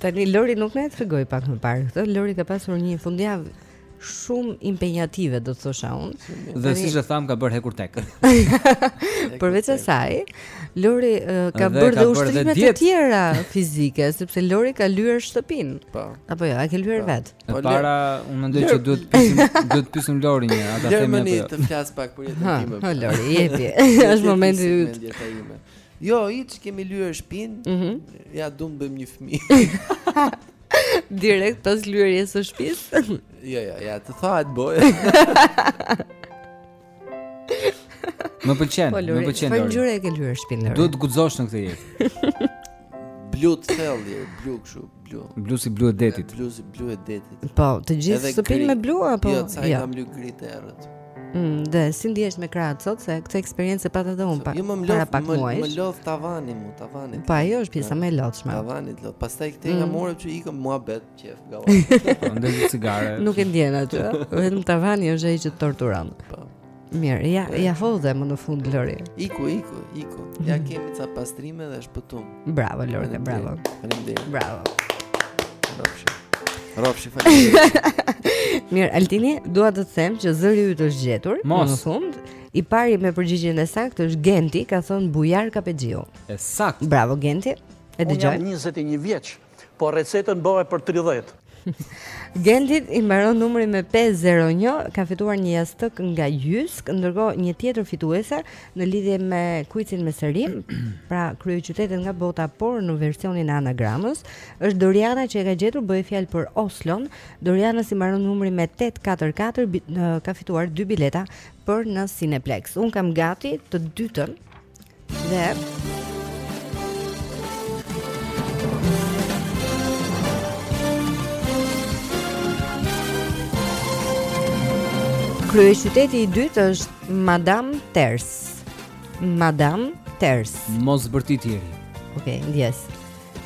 Tani Lori nuk na e tregoi pak më parë këtë. Lori ka pasur një fundjavë shumë impenjative do të thosha unë. Dhe siç e thamë ka bërë hekur tek. Përveç asaj, Lori uh, ka bërë dhe ushtrime të tjera fizike, sepse Lori ka lyer shtëpinë. Po. Apo jo, ja, e ke lyer po. vet. Po para unë mendoj që duhet të pyesim, duhet të pyesim Lorin, a ta themi apo jo. Momenti të flas pak për jetën time. Ha, Lori, jepi. Është momenti i yt. Jo, hiç kemi lyer shtëpinë. Mhm. Ja, duam bëjmë një fëmijë. Direkt pas lyerjes së shtëpisë. Jo, jo, ja, të thahet boja. Më pëlqen, po, më pëlqen. Çfarë ngjyre e ke lyer shpinë Lori. Duhet të guxosh në këtë jetë. Blu të thellë, blu kështu, blu. Blu si blu e detit. Blu si blu e detit. Po, të gjithë shtëpinë me blu apo? Jo, ca i jo. kam lyer gri të errët. Mm, dhe si ndihesh me krahët sot se këtë eksperiencë e pata dhe unë para jo, më lodh, pak muajsh. Më lodh tavani mua, tavani. Po ajo është pjesa më e lodhshme. Tavani të lodh. Pastaj këtej nga mm. mora që ikëm muhabet qef gavë. Po ndonjë cigare. Nuk e ndjen atë. Vetëm tavani është ai që të torturon. Po. Mirë, ja ia hodhe më në fund Lori. Iku, iku, iku. Ja mm. kemi ca pastrime dhe shpëtuam. Bravo Lori, bravo. Faleminderit. Bravo. Rrofshi. Rrofshi faleminderit. Mirë, Altini, dua të të them që zëri yt është gjetur Mos. në fund. I pari me përgjigjen e saktë është Genti, ka thënë Bujar Kapexhiu. E saktë. Bravo Genti. E dëgjoj. Unë jam 21 vjeç. Po recetën bëre për 30. Gentit i mbaron numri me 501, ka fituar një jastëk nga Jysk, ndërkohë një tjetër fituese në lidhje me kuicin me seri, pra kryeqytetet nga bota, por në versionin e anagramës, është Doriana që e ka gjetur, bëhej fjalë për Oslon. Dorianës i mbaron numri me 844, ka fituar dy bileta për në Cineplexx. Unë kam gati të dytën. Dhe kryeqyteti i dytë është Madame Ters. Madame Ters. Mos bërtit Eri. Ok, ndjesë.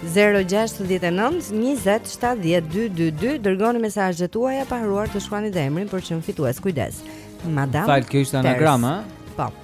069 20 70 222 Dërgoni mesazhet tuaja pa harruar të shkruani dhe emrin për të qenë fitues Kujdes Madame Falë, kjo ishte anagrama Ters. Po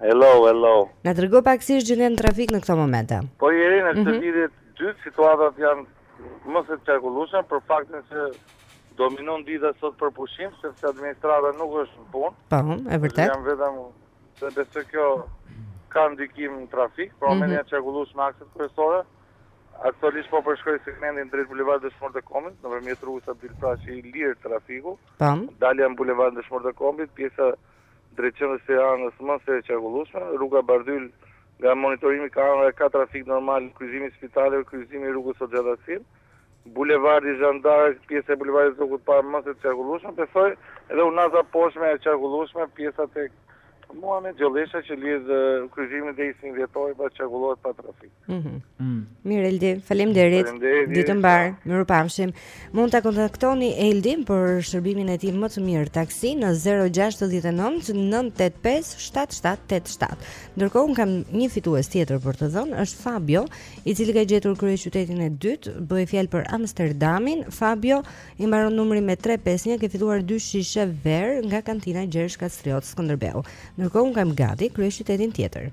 Hello hello. Na trego pak si është gjendja në trafik në këto momente. Po Eri në këtë lidhje të dytë situata janë më se të qarkullueshme për faktin se dominon dita sot për pushim sepse administrata nuk është në punë. Po, e vërtetë. Jam vetëm se besoj kjo ka ndikim në trafik, për momentin e qarkullueshme akset kryesore. Aktualisht po përshkoj segmentin drejt bulevardit Dëshmorët e Kombit, nëpërmjet rrugës Abdyl Frashëri, i lirë trafiku. Dalja në bulevardin Dëshmorët e Kombit, pjesa e drejt qendrës së Tiranës më se qarkullueshme, rruga Bardhyl nga monitorimi i kamerave ka trafik normal, kryqëzimi i spitaleve, kryqëzimi i rrugës Hoxha Tahsin, bulevardi Zhan d'Ark, pjesa e bulevardit Zogu i Parë më se qarkullueshme, besoj edhe unaza e poshtme e qarkullueshme, pjesa tek Muhamet Gjollesha që lidh kryqëzimin te 21 Dhjetori, pra qarkullohet pa trafik. Mhm. Mm. Mirë Eldi, faleminderit. Faleminderit. Ditë të mbarë, mirupafshim. Mund ta kontaktoni Eldin për shërbimin e tij më të mirë taksi në 069 985 7787. Ndërkohë unë kam një fitues tjetër për të dhënë, është Fabio, i cili ka gjetur kryeqytetin e dytë, bëhej fjalë për Amsterdamin. Fabios i mbaron numri me 351, ka fituar dy shishe verë nga kantina Gjergj Kastrioti Skënderbeu. Ndërkohë unë kam gati kryeqytetin tjetër.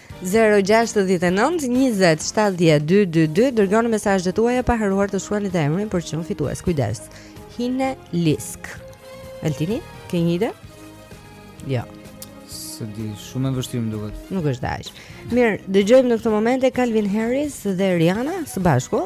Zero gjashtëdhjetë e nëntë njëzet shtatëdhjetë dy dy dy dërgoni mesazhet tuaja pa harruar të shkruani dhe emrin për të qenë fitues. Kujdes. Hine Lisk. Altini, ke një ide? Jo. S'e di, shumë e vështirë më duket. Nuk është aq. Mirë, dëgjojmë në këto momente Calvin Harris dhe Rihanna së bashku.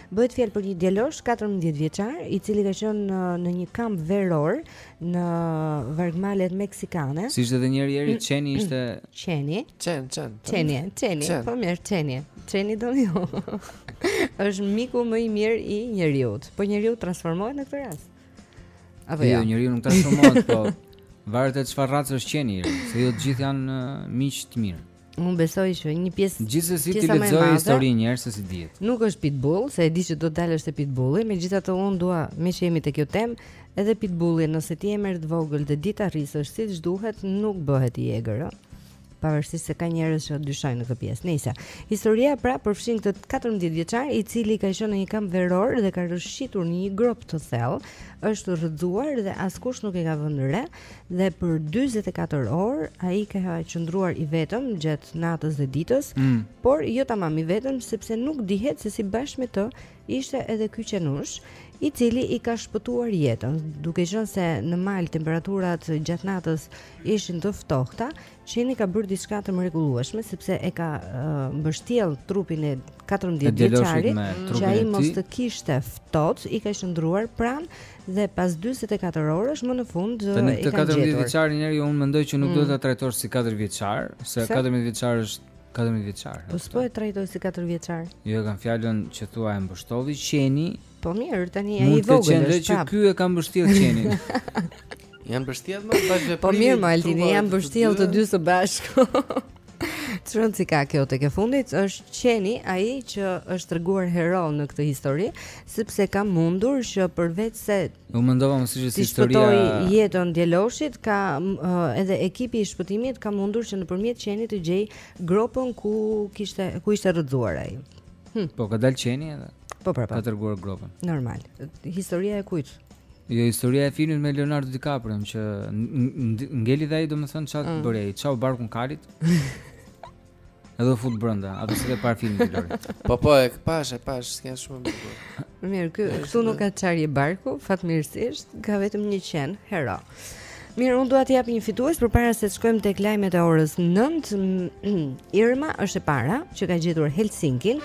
Bëhet fjalë për një djalosh 14 vjeçar, i cili ka qenë në, në një kamp veror në vargmalet meksikane. Siç është dhe njeriu, mm. Qeni ishte... Qeni? Qen, qen. Qeni, qeni, qen. po mirë, qeni. Qeni do një. është miku më i mirë i njeriut. Po njeriu transformohet në këtë rast? Apo jo, ja? Jo, njeriu nuk transformohet, po... Varet çfarë racë është qeni, se jo të gjithë janë uh, miq të mirë. Unë besoj që një pjesë Gjithsesi ti lexoje historinë një herë se s'i dihet. Nuk është pitbull, se e di që do të dalësh te pitbulli, megjithatë unë dua meqë jemi te kjo temë, edhe pitbulli nëse ti e merr të vogël dhe di ta rrisësh siç duhet, nuk bëhet i egër, ëh. Pavarësisht se ka njerëz që dyshojnë në këtë pjesë. Nejse historia pra përfshin këtë 14 vjeçar i cili ka qenë në një kamp veror dhe ka rrëshqitur në një gropë të thellë, është rrëzuar dhe askush nuk e ka vënë re, dhe për 44 orë ai ka qëndruar i vetëm gjatë natës dhe ditës, mm. por jo tamam i vetëm sepse nuk dihet se si bashkë me të ishte edhe ky qenush, i cili i ka shpëtuar jetën, duke qenë se në mal temperaturat gjatë natës ishin të ftohta, qeni ka bërë diçka të mrekullueshme sepse e ka uh, mbështjellë trupin e 14 vjeçarit, që ai mos të kishte ftohtë, i ka qëndruar pranë dhe pas dyzet e katër orësh më në fund e kanë gjetur. Tani këtë katërmbëdhjetë vjeçar Eneri unë mendoj që nuk duhet mm. ta trajtosh si katër vjeçar, se katërmbëdhjetë vjeçar është katërmbëdhjetë vjeçar. Po s'po e trajtoj si katër vjeçar. Jo, kam fjalën që thua e mbështolli qeni. Po mirë, tani ai i vogël është. Mund të ketë qenë që ky e ka mbështjellë qenin. Janë mbështjellë bashkë. Po mirë, Altini, janë mbështjellë të dy së bashku. Ç'rëndësi ka kjo tek e fundit është qeni ai që është treguar hero në këtë histori, sepse ka mundur që përveç se u mendova më siç është historia e jetën djaloshit, ka uh, edhe ekipi i shpëtimit ka mundur që nëpërmjet qenit të gjejë gropën ku kishte ku ishte rrëzuar ai. Hm. Po ka dalë qeni edhe. Po pra. Po. Ka treguar gropën. Normal. Historia e kujt? Jo, historia e filmit me Leonardo DiCaprio që ngeli dhe ai domethënë çfarë mm. bëri ai, çau barkun kalit. Edhe u fut brenda, atë s'e ke parë filmin Lori. Po po, e pashë, e pashë, s'ka shumë më bukur. Mirë, këtu nuk ka çarje barku, fatmirësisht ka vetëm një qen hero. Mirë, unë dua të jap një fitues përpara se të shkojmë tek lajmet e orës 9. Irma është e para që ka gjetur Helsinkin.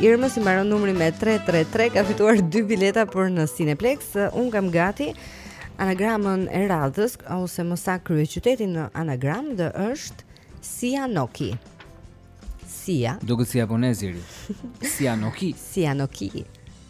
Irmës i mbaron numri me 333 ka fituar dy bileta për në Cineplex. Unë kam gati anagramën e radhës ose më sa kryeqytetin në anagram dhe është Sianoki. Sia. Duket si japonezi. Sianoki. Sianoki.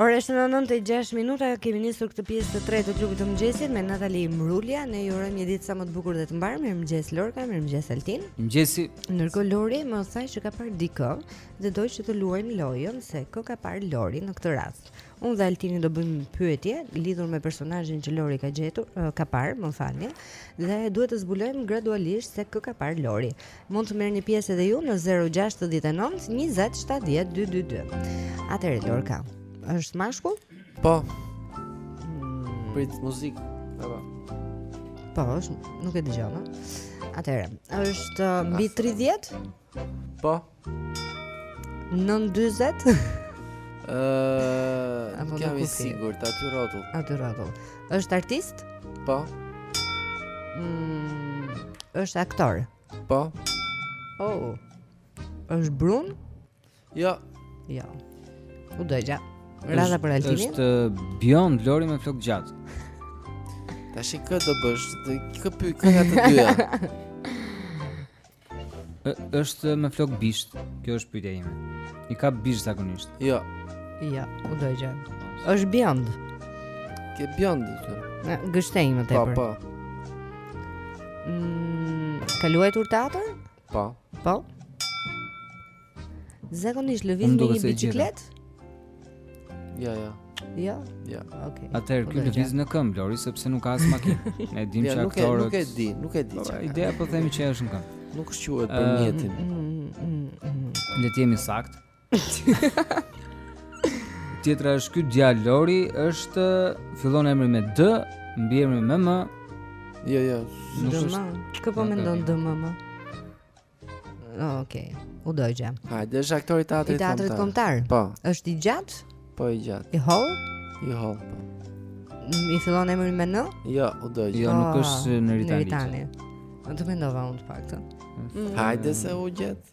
Ora shënon 9:06 minuta, kemi nisur këtë pjesë të tretë të klubit të mëngjesit me Natali Mrulja. Ne ju urojmë një ditë sa më të bukur dhe të mbarë. Mirëmëngjes Lorka, mirëmëngjes Altin. Mëngjes. Ndërkohë Lori më tha që ka parë dikë dhe do që të luajmë lojën se kë ka parë Lori në këtë rast. Unë dhe Altini do bëjmë pyetje lidhur me personazhin që Lori ka gjetur, ka parë, më falni, dhe duhet të zbulojmë gradualisht se kë ka parë Lori. Mund të merrni pjesë edhe ju në 069 20 70 222. Atëherë Lorka, është mashkull? Po. Hmm. Prit muzikë. Po. Po, është, nuk e dëgjova. Atëherë, është mbi 30? Po. Nën 40. Ëh, uh, s'jam i sigurt aty rrotull. Aty rrotull. Është artist? Po. Mm, është aktor. Po. Oh. Është brun? Jo. Jo. U dogja. Radha për Altinin. Është uh, bjond Lori me flokë të gjatë. Tashi kë do bësh? Kë py, kë nga të dyja? Ë, është me flokë bisht. Kjo është pyetja ime. I kap bisht zakonisht. Jo. Jo, u dogje. Është bjond. Ke bjond këtu. Në gështenjë më tepër. Po, po. Mm, ka luajtur në teatër? Po. Po. Zakonisht lëviz me një biçikletë? Ja, ja. Ja. Ja. Okej. Atëherë ky lëviz në këmbë Lori sepse nuk ka as makinë. Ne dimë që aktorët nuk e di, nuk e di. Po, ideja po themi që është në këmbë. Nuk është quhet për mjetin. Mm, mm, mm, Le të jemi të saktë. Tjetra është ky djalë Lori, është fillon emri me D, mbiemri me M. Jo, jo. Nuk është. Kë po mendon D më? Okej. U dogja. Ha, dhe është aktor i teatrit kombëtar. I teatrit kombëtar. Po. Është i gjatë? Po i gjatë. I hollë? I hollë. Po. I fillon emri me N? Jo, u dogje. Jo, nuk është Neritani. Neritanin mendova unë të paktën. Mm. Hajde se u gjet.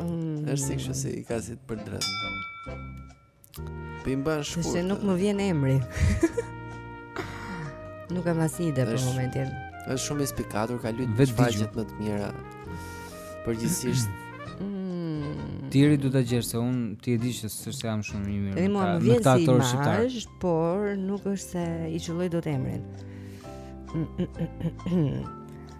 Mm. Është si kështu si i ka si për drejt. Pimba shkurt. S'di, nuk më vjen emri. nuk kam asnjë ide për momentin. Është shumë i spikatur, ka luajtur vetë pjesët më të mira. Përgjithësisht mm. Tiri duhet ta gjesh se un ti e di që s'është se jam shumë i mirë. Ne mua më vjen si imazh, por nuk është se i qelloj dot emrin.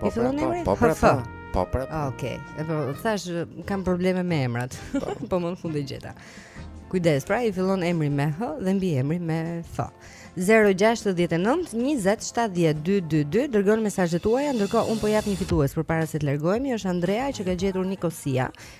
Po pra, po, po pra, po, po pra. Ah, okej. Okay. Po thash kam probleme me emrat. Po, po më në fund e gjeta. Kujdes, pra i fillon emri me H dhe mbiemri me F. 0-6-19-27-12-22 Dërgoni mesazhet tuaja Ndërkohë unë po jap një fitues Përpara se të largohemi është Andrea që ka gjetur Nikosia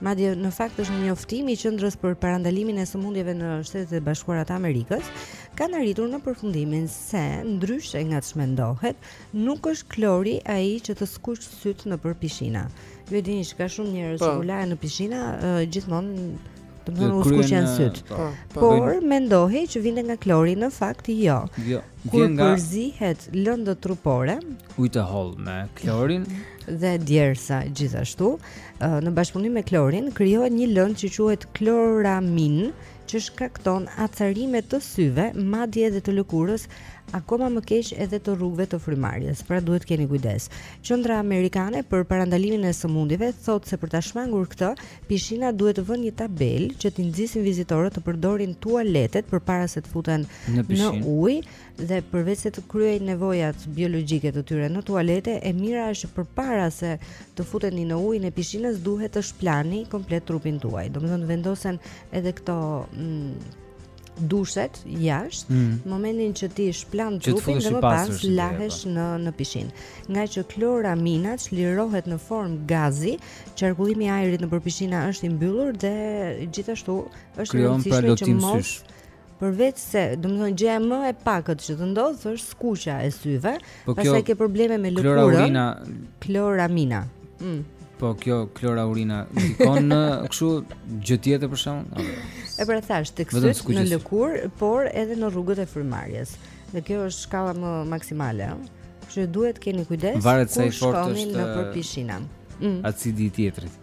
Madje në fakt është një njoftim i Qendrës për Parandalimin e Sëmundjeve në Shtetet e Bashkuara të Amerikës, kanë arritur në përfundimin se ndryshe nga ç'mendohet, nuk është klori ai që të skuq sytë nëpër pishina. Ju e dini që ka shumë njerëz që po. lahen në pishina uh, gjithmonë domethënë u skuqen sytë. Po, po. Por mendohej që vinte nga klori, në fakt jo. Jo. Kur përzihet lëndët trupore, ujët e hollë me klorin dhe djersa gjithashtu, në bashkëpunim me klorin krijohet një lëndë që quhet kloramin, që shkakton acarime të syve, madje edhe të lëkurës, akoma më keq edhe të rrugëve të frymëmarrjes. Pra duhet të keni kujdes. Qendra Amerikane për Parandalimin e Sëmundjeve thotë se për ta shmangur këtë, pishina duhet të vënë një tabelë që t'i nxisin vizitorët të përdorin tualetet përpara se të futen në, në ujë dhe përveç se të kryejnë nevojat biologjike të tyre në tualete, e mira është përpara se të futeni në ujin e pishinës duhet të shpëlani komplet trupin tuaj. Domethënë vendosen edhe këto mm, dushet jashtë, mm. në momentin që ti shpëlan trupin dhe më pas lahesh po. në në pishinë. Ngaqë kloramina çlirohet në formë gazi, qarkullimi i ajrit nëpër pishina është i mbyllur dhe gjithashtu është e rëndësishme që mos Përveç se, domethënë, gjëja më e pakët që të ndodhë, është skuqja e syve, po pastaj ke probleme me lëkurën. Kloramina. Kloramina. Mm. Po kjo klora urina, ndikon në kështu gjë tjetër për shembull? E pra thash, tek sytë, në lëkurë, por edhe në rrugët e frymëmarrjes. Dhe kjo është shkalla më maksimale, që duhet keni kujdes, Varet ku shkoni nëpër pishina. Mm. Acidi i tjetrit.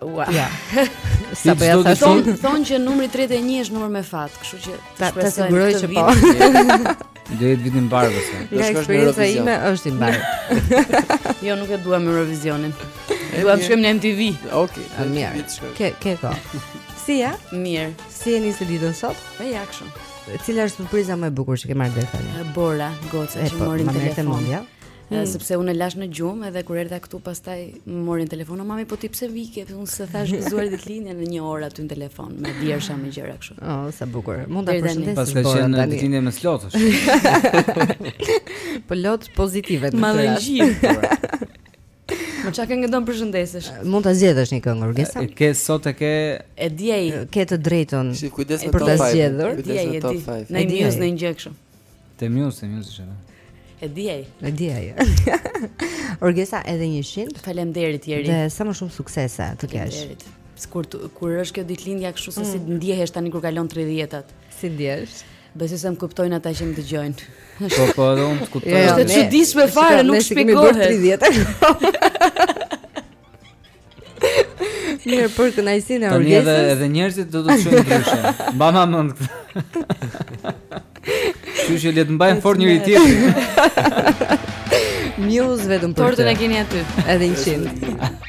Ua. Ja. Sa po ja thash. Thon, thon që numri 31 është numër me fat, kështu që ta ta siguroj që po. Do jetë vit i mbarë vetë. Do shkosh në Eurovision. Ime është i mbarë. jo, nuk e dua me Eurovisionin. Dua të shkojmë në MTV. Okej, okay, mirë. Ke ke ko. Si je? Mirë. Si e nise ditën sot? Po ja kështu. Cila është surpriza më e bukur që ke marrë deri tani? Bora, goca që po, mori në telefon. Hmm. Sepse unë e lash në gjumë edhe kur erdha këtu pastaj më mori në telefon, mami po ti pse vike? Thotë s'të thashë gëzuar ditëlindjen në një orë aty në telefon, me vjersha me gjëra kështu. Oh, sa bukur. Mund ta përshëndesim. Paska qenë një ditëlindje mes lotësh. Po lot pozitive të tëra. Me çfarë kënge do ta përshëndesësh? Mund ta zgjedhësh një këngë Orgesa? Ke sot e ke E di ai. Ke të drejtën. Si kujdes me top 5. Kujdes me top 5. Në një gjë kështu. Te mjus, te mjus ishe E di ai E di ai Orgesa edhe njëqind Faleminderit Jeri Dhe sa më shumë suksese të kesh Faleminderit Kur, kur është kjo ditlindja kështu se mm. si ndihesh tani kur kalon 30-at Si ndihesh? Besoj se më kuptojnë ata që më dëgjojnë. Po po, edhe unë të kuptoj. Jo, jo, Është e çuditshme fare, nuk shpjegohet. Ne kemi bërë 30. Mirë për kënaqësinë e Orgesës. Tani edhe edhe njerëzit do të të shohin ndryshe. Mbama mend këtë. Ju je le të mbajmë fort njëri tjetrin. Muse vetëm për. Tortën e keni aty. Edhe 100.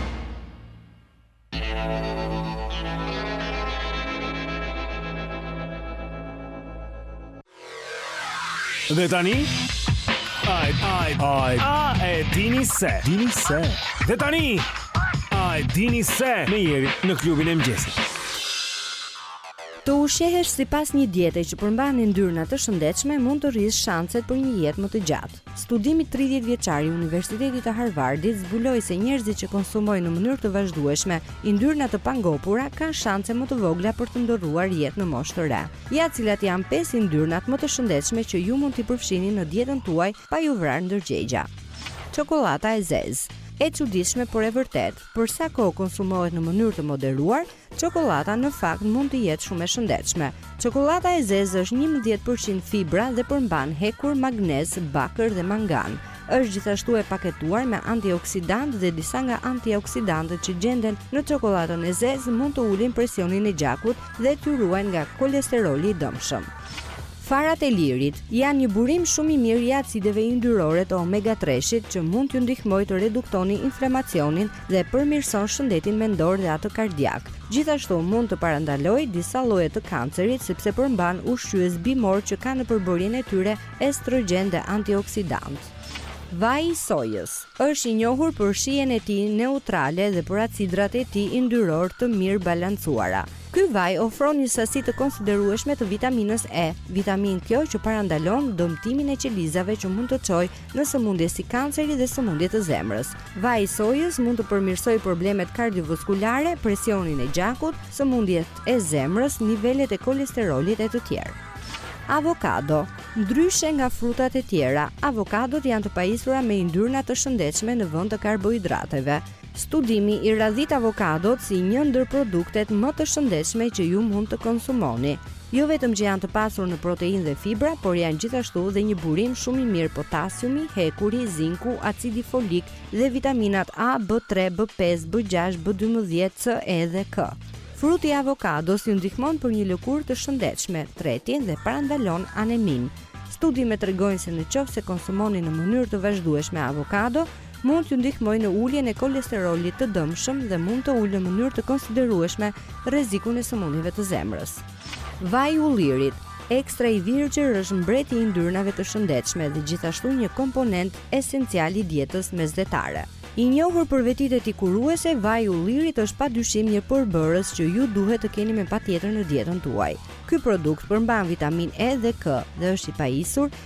Dhe tani Ai ai ai a e dini se dini se Dhe tani Ai dini se me Jerin në klubin e mëngjesit Të ushqehesh sipas një diete që përmban yndyrna të shëndetshme mund të rrisë shanset për një jetë më të gjatë. Studimi tridhjetëvjeçar i Universitetit të Harvardit zbuloi se njerëzit që konsumojnë në mënyrë të vazhdueshme yndyrna të pangopura kanë shanse më të vogla për të ndërruar jetë në moshë të re. Ja cilat janë pesë yndyrnat më të shëndetshme që ju mund t'i përfshini në dietën tuaj pa ju vrarë ndërgjegja. Çokollata e zezë. E çuditshme por e vërtetë, për sa kohë konsumohet në mënyrë të moderuar, Çokollata në fakt mund të jetë shumë e shëndetshme. Çokollata e zezë është njëmbëdhjetë për qind fibra dhe përmban hekur, magnez, bakër dhe mangan. Është gjithashtu e paketuar me antioksidantë dhe disa nga antioksidantët që gjenden në çokollatën e zezë mund të ulin presionin e gjakut dhe t'ju ruajnë nga kolesteroli i dëmshëm. Farat e lirit janë një burim shumë i mirë i acideve yndyrore të omega-treshit që mund t'ju ndihmojë të reduktoni inflamacionin dhe përmirëson shëndetin mendor dhe atë kardiak. Gjithashtu mund të parandalojë disa lloje të kancerit sepse përmban ushqyes bimorë që kanë në përbërjen e tyre estrogjen dhe antioksidantë. Vaji i sojës është i njohur për shijen e tij neutrale dhe për acidrat e tij yndyror të mirëbalancuara. Ky vaj ofron një sasi të konsiderueshme të vitaminës E, vitaminë kjo që parandalon dëmtimin e qelizave që mund të çojë në sëmundje si kanceri dhe sëmundje të zemrës. Vaji i sojës mund të përmirësojë problemet kardiovaskulare, presionin e gjakut, sëmundjet e zemrës, nivelet e kolesterolit e të tjerë. Avokado. Ndryshe nga frutat e tjera, avokadot janë të pajisura me yndyrna të shëndetshme në vend të karbohidrateve. Studimi i radhit avokadot si një ndër produktet më të shëndetshme që ju mund të konsumoni. Jo vetëm që janë të pasur në proteinë dhe fibra, por janë gjithashtu dhe një burim shumë i mirë potasiumi, hekuri, zinku, acidi folik dhe vitaminat A, B3, B5, B6, B12, C, E dhe K. Fruti i avokados ju ndihmon për një lëkurë të shëndetshme, tretjen dhe parandalon aneminë. Studimet tregojnë se në qoftë se konsumoni në mënyrë të vazhdueshme avokado, mund t'ju ndihmojë në uljen e kolesterolit të dëmshëm dhe mund të ulë në mënyrë të konsiderueshme rrezikun e sëmundjeve të zemrës. Vaji i ullirit, ekstra i virgjër është mbreti i yndyrnave të shëndetshme dhe gjithashtu një komponent esencial i dietës mesdhetare. I njohur për vetitë e tij kuruese, vaji i ullirit është pa dyshim një përbërës që ju duhet të keni me patjetër në dietën tuaj. Ky produkt përmban vitaminë E dhe K dhe është i pajisur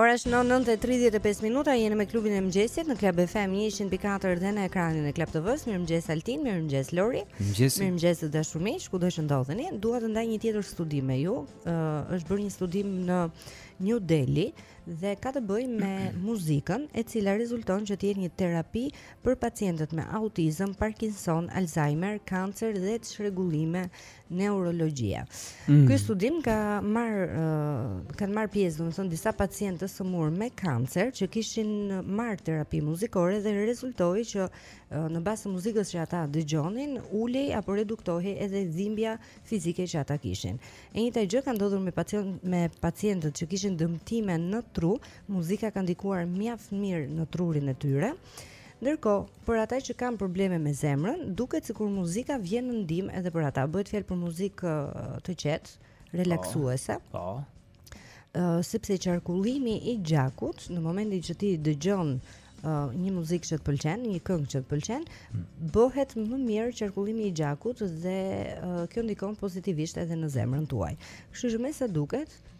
Ora është 9:35 minuta, jeni me klubin e mëngjesit në Club FM 104 dhe në ekranin e Club TV-së. Mirëmëngjes Altin, mirëmëngjes Lori. Mirëmëngjes të dashur miq, kudo që ndodheni. Dua të ndaj një tjetër studim me ju. Ë uh, është bërë një studim në New Delhi dhe ka të bëjë me muzikën, e cila rezulton që të jetë një terapi për pacientët me autizëm, Parkinson, Alzheimer, kancer dhe çrregullime neurologjie. Mm. Ky studim ka marrë uh, kanë marrë pjesë, domethënë disa pacientë të sëmurë me kancer që kishin marrë terapi muzikore dhe rezultoi që uh, në bazë të muzikës që ata dëgjonin, ulej apo reduktohej edhe dhimbja fizike që ata kishin. E njëjta gjë ka ndodhur me pacient me pacientët që kishin dëmtime në tru, Muzika ka ndikuar mjaft mirë në trurin e tyre. Ndërkohë, për ata që kanë probleme me zemrën, duket sikur muzika vjen në ndihmë edhe për ata. Bëhet fjalë për muzikë të qetë, relaksuese. Po. Po. sepse qarkullimi i gjakut në momentin që ti dëgjon uh, një muzikë që të pëlqen, një këngë që të pëlqen, bëhet më mirë qarkullimi i gjakut dhe uh, kjo ndikon pozitivisht edhe në zemrën tuaj. Kështu që me sa duket, uh,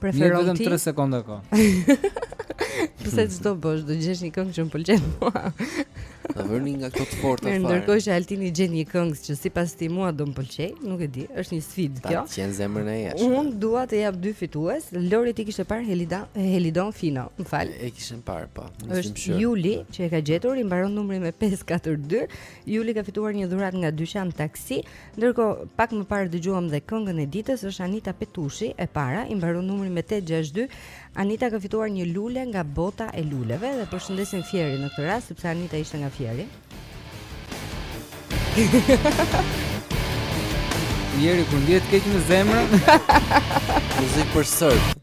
Preferon ti? Një vetëm 3 sekonda kohë. Pse ç'do bësh, do gjesh një këngë që më pëlqen mua. Ta vërni nga këto të forta fare. Ndërkohë që Altini gjen një këngë që sipas tij mua do më pëlqejë, nuk e di, është një sfidë kjo. Ta qen zemrën e jashtë. Unë dua të jap dy fitues. Lori ti kishe parë Helida Helidon Fino, më fal. E kishin parë po. Është Juli që e ka gjetur, i mbaron numrin me 542. Juli ka fituar një dhuratë nga dyqan Taxi. Ndërkohë, pak më parë dëgjuam dhe këngën e ditës është Anita Petushi, e para, i mbaron numri me 862. Anita ka fituar një lule nga bota e luleve dhe përshëndesim Fierin në këtë rast sepse Anita ishte nga Fieri. Fieri kur ndihet keq në zemër, muzikë për sërb.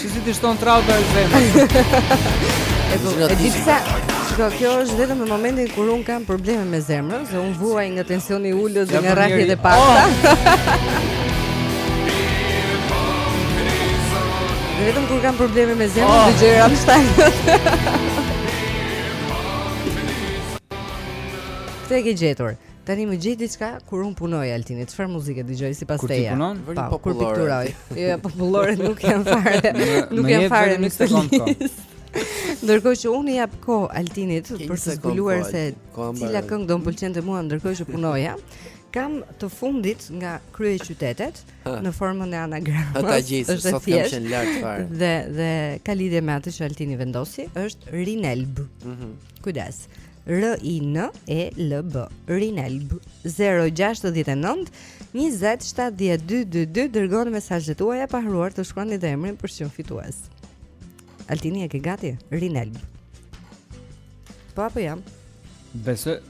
Si si ti shton trauma e zemrës E po, e di pse Shiko, kjo është vetëm në momentin kur unë kam probleme me zemrën Se unë vuaj nga tensioni i ulët dhe nga rrahjet e pakta oh! Vetëm kur kam probleme me zemrën oh! dëgjoj Rammstein Këtë e ke gjetur Tani më gjej diçka kur un punoj Altini, çfarë muzike dëgjoj sipas teje? Kur ti punon? Po, po kur pikturoj. Jo, ja, popullore nuk janë fare. nuk janë fare në këtë listë. Ndërkohë që unë i jap kohë Altinit për të zbuluar se cila këngë do më pëlqente mua ndërkohë që punoja, kam të fundit nga kryeqytetet në formën e anagramës. Ata gjejnë sot kam qenë lart fare. Dhe dhe ka lidhje me atë që Altini vendosi, është Rinelb. Mhm. Kujdes. R I N E L B Rinelb 069 20 70 222 dërgoni mesazhet tuaja pa harruar të shkruani dhe emrin për të qenë fitues. Altini e ke gati? Rinelb. Po apo jo? Besoj,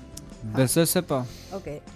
besoj se po. Okej. Okay.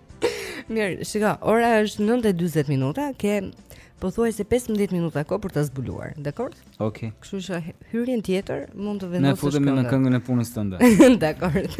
Mirë, shiko, ora është 9:40 minuta, ke pothuajse 15 minuta kohë për ta zbuluar, dakord? Okej. Okay. Kështu që hyrjen tjetër mund të vendosësh. Ne futemi në këngën e punës tënde. dakord.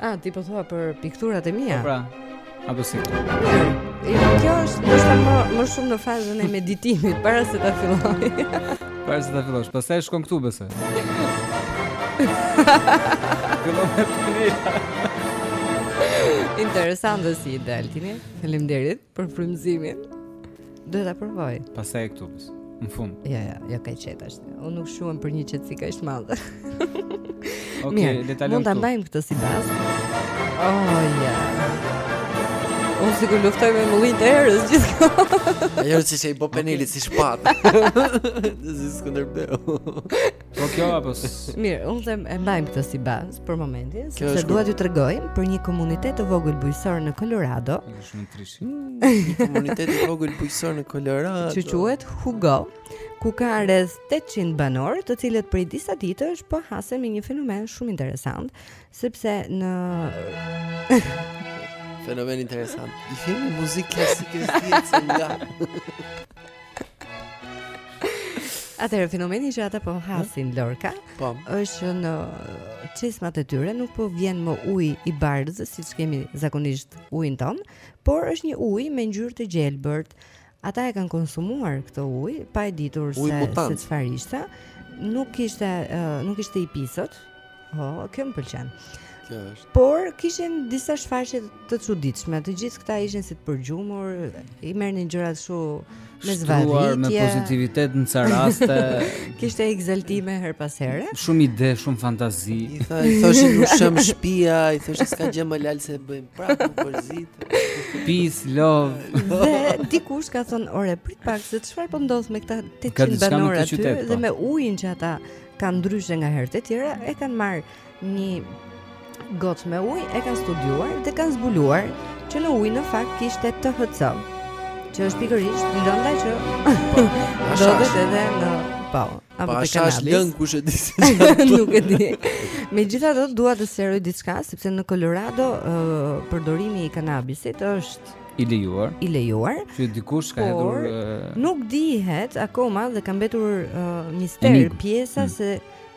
A, ti po thua për pikturat e mia? Po pra, apo si? Jo, kjo është ndoshta më më shumë në fazën e meditimit para se ta filloj. para se ta fillosh, pastaj shkon këtu besoj. Interesante si ide Altini. Faleminderit. Për frymëzimin. Do ta provoj. Pastaj këtu besoj. Në fund. Jo, jo, jo kaq qetë ashtu. Unë nuk jam për një qetësi kaq të madhe. Okej, okay, le ta lëmë. Mund ta ndajmë këtë si bazë. Oh, ja. Unë sikur luftoj me mullinjtë e erës gjithë Ajo që që i bo penelit si shpatë Në zi së këndër Po kjo apo Mirë, unë them e mbajmë këtë si bazë për momentin, sepse dua t'ju tregoj për një komunitet të vogël bujqësor në Colorado. Është shumë trishtë. Hmm, një komunitet i vogël bujqësor në Colorado. Që quhet Hugo, ku ka rreth 800 banorë, të cilët prej disa ditësh po hasen me një fenomen shumë interesant, Sepse në Fenomen interesant. I themi muzikë klasike zgjidhje nga. Atëherë fenomeni që ata po hasin Lorca, po, është në çezmat e tyre nuk po vjen më ujë i bardhë siç kemi zakonisht ujin tonë, por është një ujë me ngjyrë të gjelbërt, Ata e kanë konsumuar këtë ujë pa e ditur uj se mutant. se çfarë ishte. Nuk ishte uh, nuk ishte i pisët. Ho, oh, kjo më pëlqen. Kjo është. Por kishin disa shfaqje të çuditshme. Të gjithë këta ishin si të përgjumur, i merrnin gjërat kështu me zvarritje, me pozitivitet në ca raste. Kishte ekzaltime herë pas here. Shumë ide, shumë fantazi. I thoshin u shemb shtëpia, i thoshin s'ka gjë more lal se e bëjmë. Prapë pozitiv. Peace, love. Dhe dikush ka thënë, "Ore, prit pak se çfarë po ndodh me këta 800 banorë aty qytet, dhe po. me ujin që ata kanë ndryshe nga herët e tjera, e kanë marrë një gotë me ujë, e kanë studiuar dhe kanë zbuluar që në ujë në fakt kishte THC, që është pikërisht lënda që ndodhet edhe në po. apo të kanabis. Pa lëng kush e di se çfarë. Nuk e di. Megjithatë dua të sqaroj diçka sepse në Colorado uh, përdorimi i kanabisit është i lejuar. I lejuar. Që dikush ka hedhur uh... nuk dihet akoma dhe ka mbetur uh, mister Enigmë. pjesa mm. se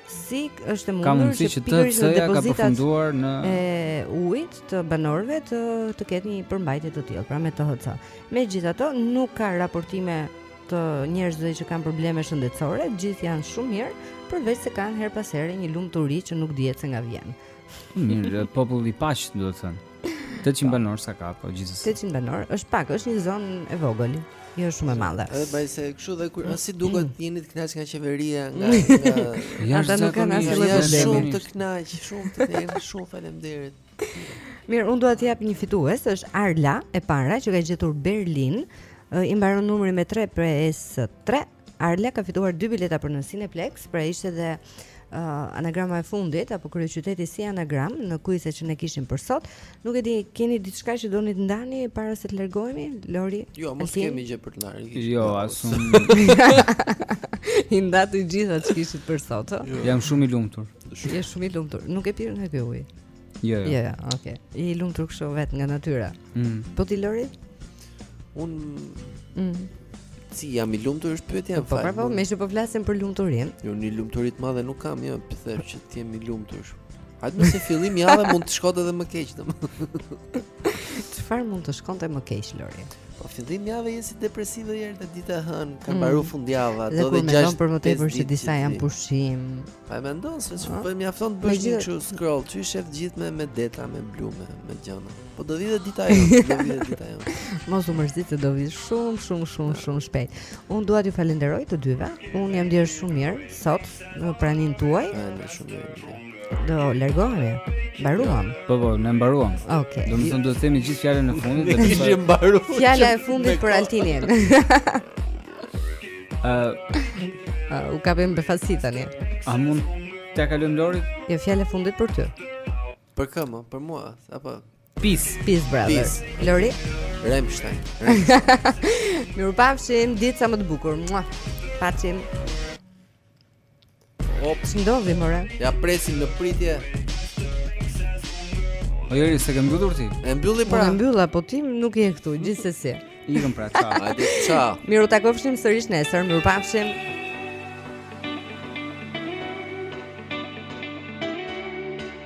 si është e mundur që, që THC-ja ka përfunduar në depozitat e ujit të banorëve të të ketë një përmbajtje të tillë, pra me THC. Megjithatë nuk ka raportime të njerëzve që kanë probleme shëndetësore, të gjithë janë shumë mirë, përveç se kanë herë pas here një lumturi që nuk dihet se nga vjen. Mirë, populli paqe, domethënë. 800 banorë sa ka po gjithsesi. 800 banorë, është pak, është një zonë e vogël, jo shumë e madhe. Edhe bëj se kështu dhe kur si duket mm. jeni të kënaqur nga qeveria, nga nga ja, nuk kanë asnjë problem. Shumë të kënaq, shumë të mirë, shumë faleminderit. Mirë, unë dua të jap një fitues, është Arla e para që ka gjetur Berlin. I mbaron numri me 353. Arla ka fituar dy bileta për në Cineplex, pra ishte dhe uh, anagrama e fundit apo kryeqyteti si anagram në kuizet që ne kishim për sot. Nuk e di, keni diçka që doni të ndani para se të largohemi, Lori? Jo, mos Altin? kemi gjë për të ndarë. hiç. Jo, as unë. I ndave të gjitha që kishit për sot. ë? Jo. jam shumë i lumtur. Je shumë i lumtur. Nuk ke pirë nga ky ujë. Jo, jo. Jo, okay. I lumtur kështu vetë nga natyra. Mm. Po ti Lori? Unë mm. Si jam e lumtur është pyetja. Po pra, po, meqë po flasim për lumturinë. Jo, një lumturi të madhe nuk kam, jo, pse që të jem e lumtur. Hajde mos e fillojmë javën mund të shkonte edhe më keq, domethënë. Çfarë mund të shkonte më keq Lori? Po fillim javës je si depresive deri te dita e hënë, ka mbaru mm. fundjava, do dhe gjash për më tepër se disa janë pushim. Po e mendon, se që po mjafton të bësh një çik scroll, që i shef gjithme me deta, me lume, me gjëra. Po do vijë dhe dita jote, do vijë dhe dita jote. Mos u mërzit se do vijë shumë, shumë, shumë, shumë shpejt. Unë dua t'ju falenderoj të dyve, unë jam ndjerë shumë mirë, sot, në pranin tuaj. Ajme, shumë mirë. Do largohemi. Mbaruam. Po po, ne mbaruam. Okej. Okay. Do të themi do të themi gjithë fjalën e fundit dhe të themi mbaruam. Fjala e fundit për Altinin. Ë, uh, u kapëm befasi tani. A mund t'ia kalojmë Lorit? Jo, fjala e fundit për ty. Për kë më? Për mua apo? Peace, peace brother. Peace. Lori Rammstein. Mirupafshim, ditë sa më të bukur. Mua. Paçim. Hop, ç'ndodhi more. Ja presim në pritje. O njeri se ke mbyllur ti. E mbylli pra. E mbylla, po ti nuk je këtu, gjithsesi. Ikëm pra, ciao. Hajde, ciao. Mirutakofshim sërish nesër, mirupafshim.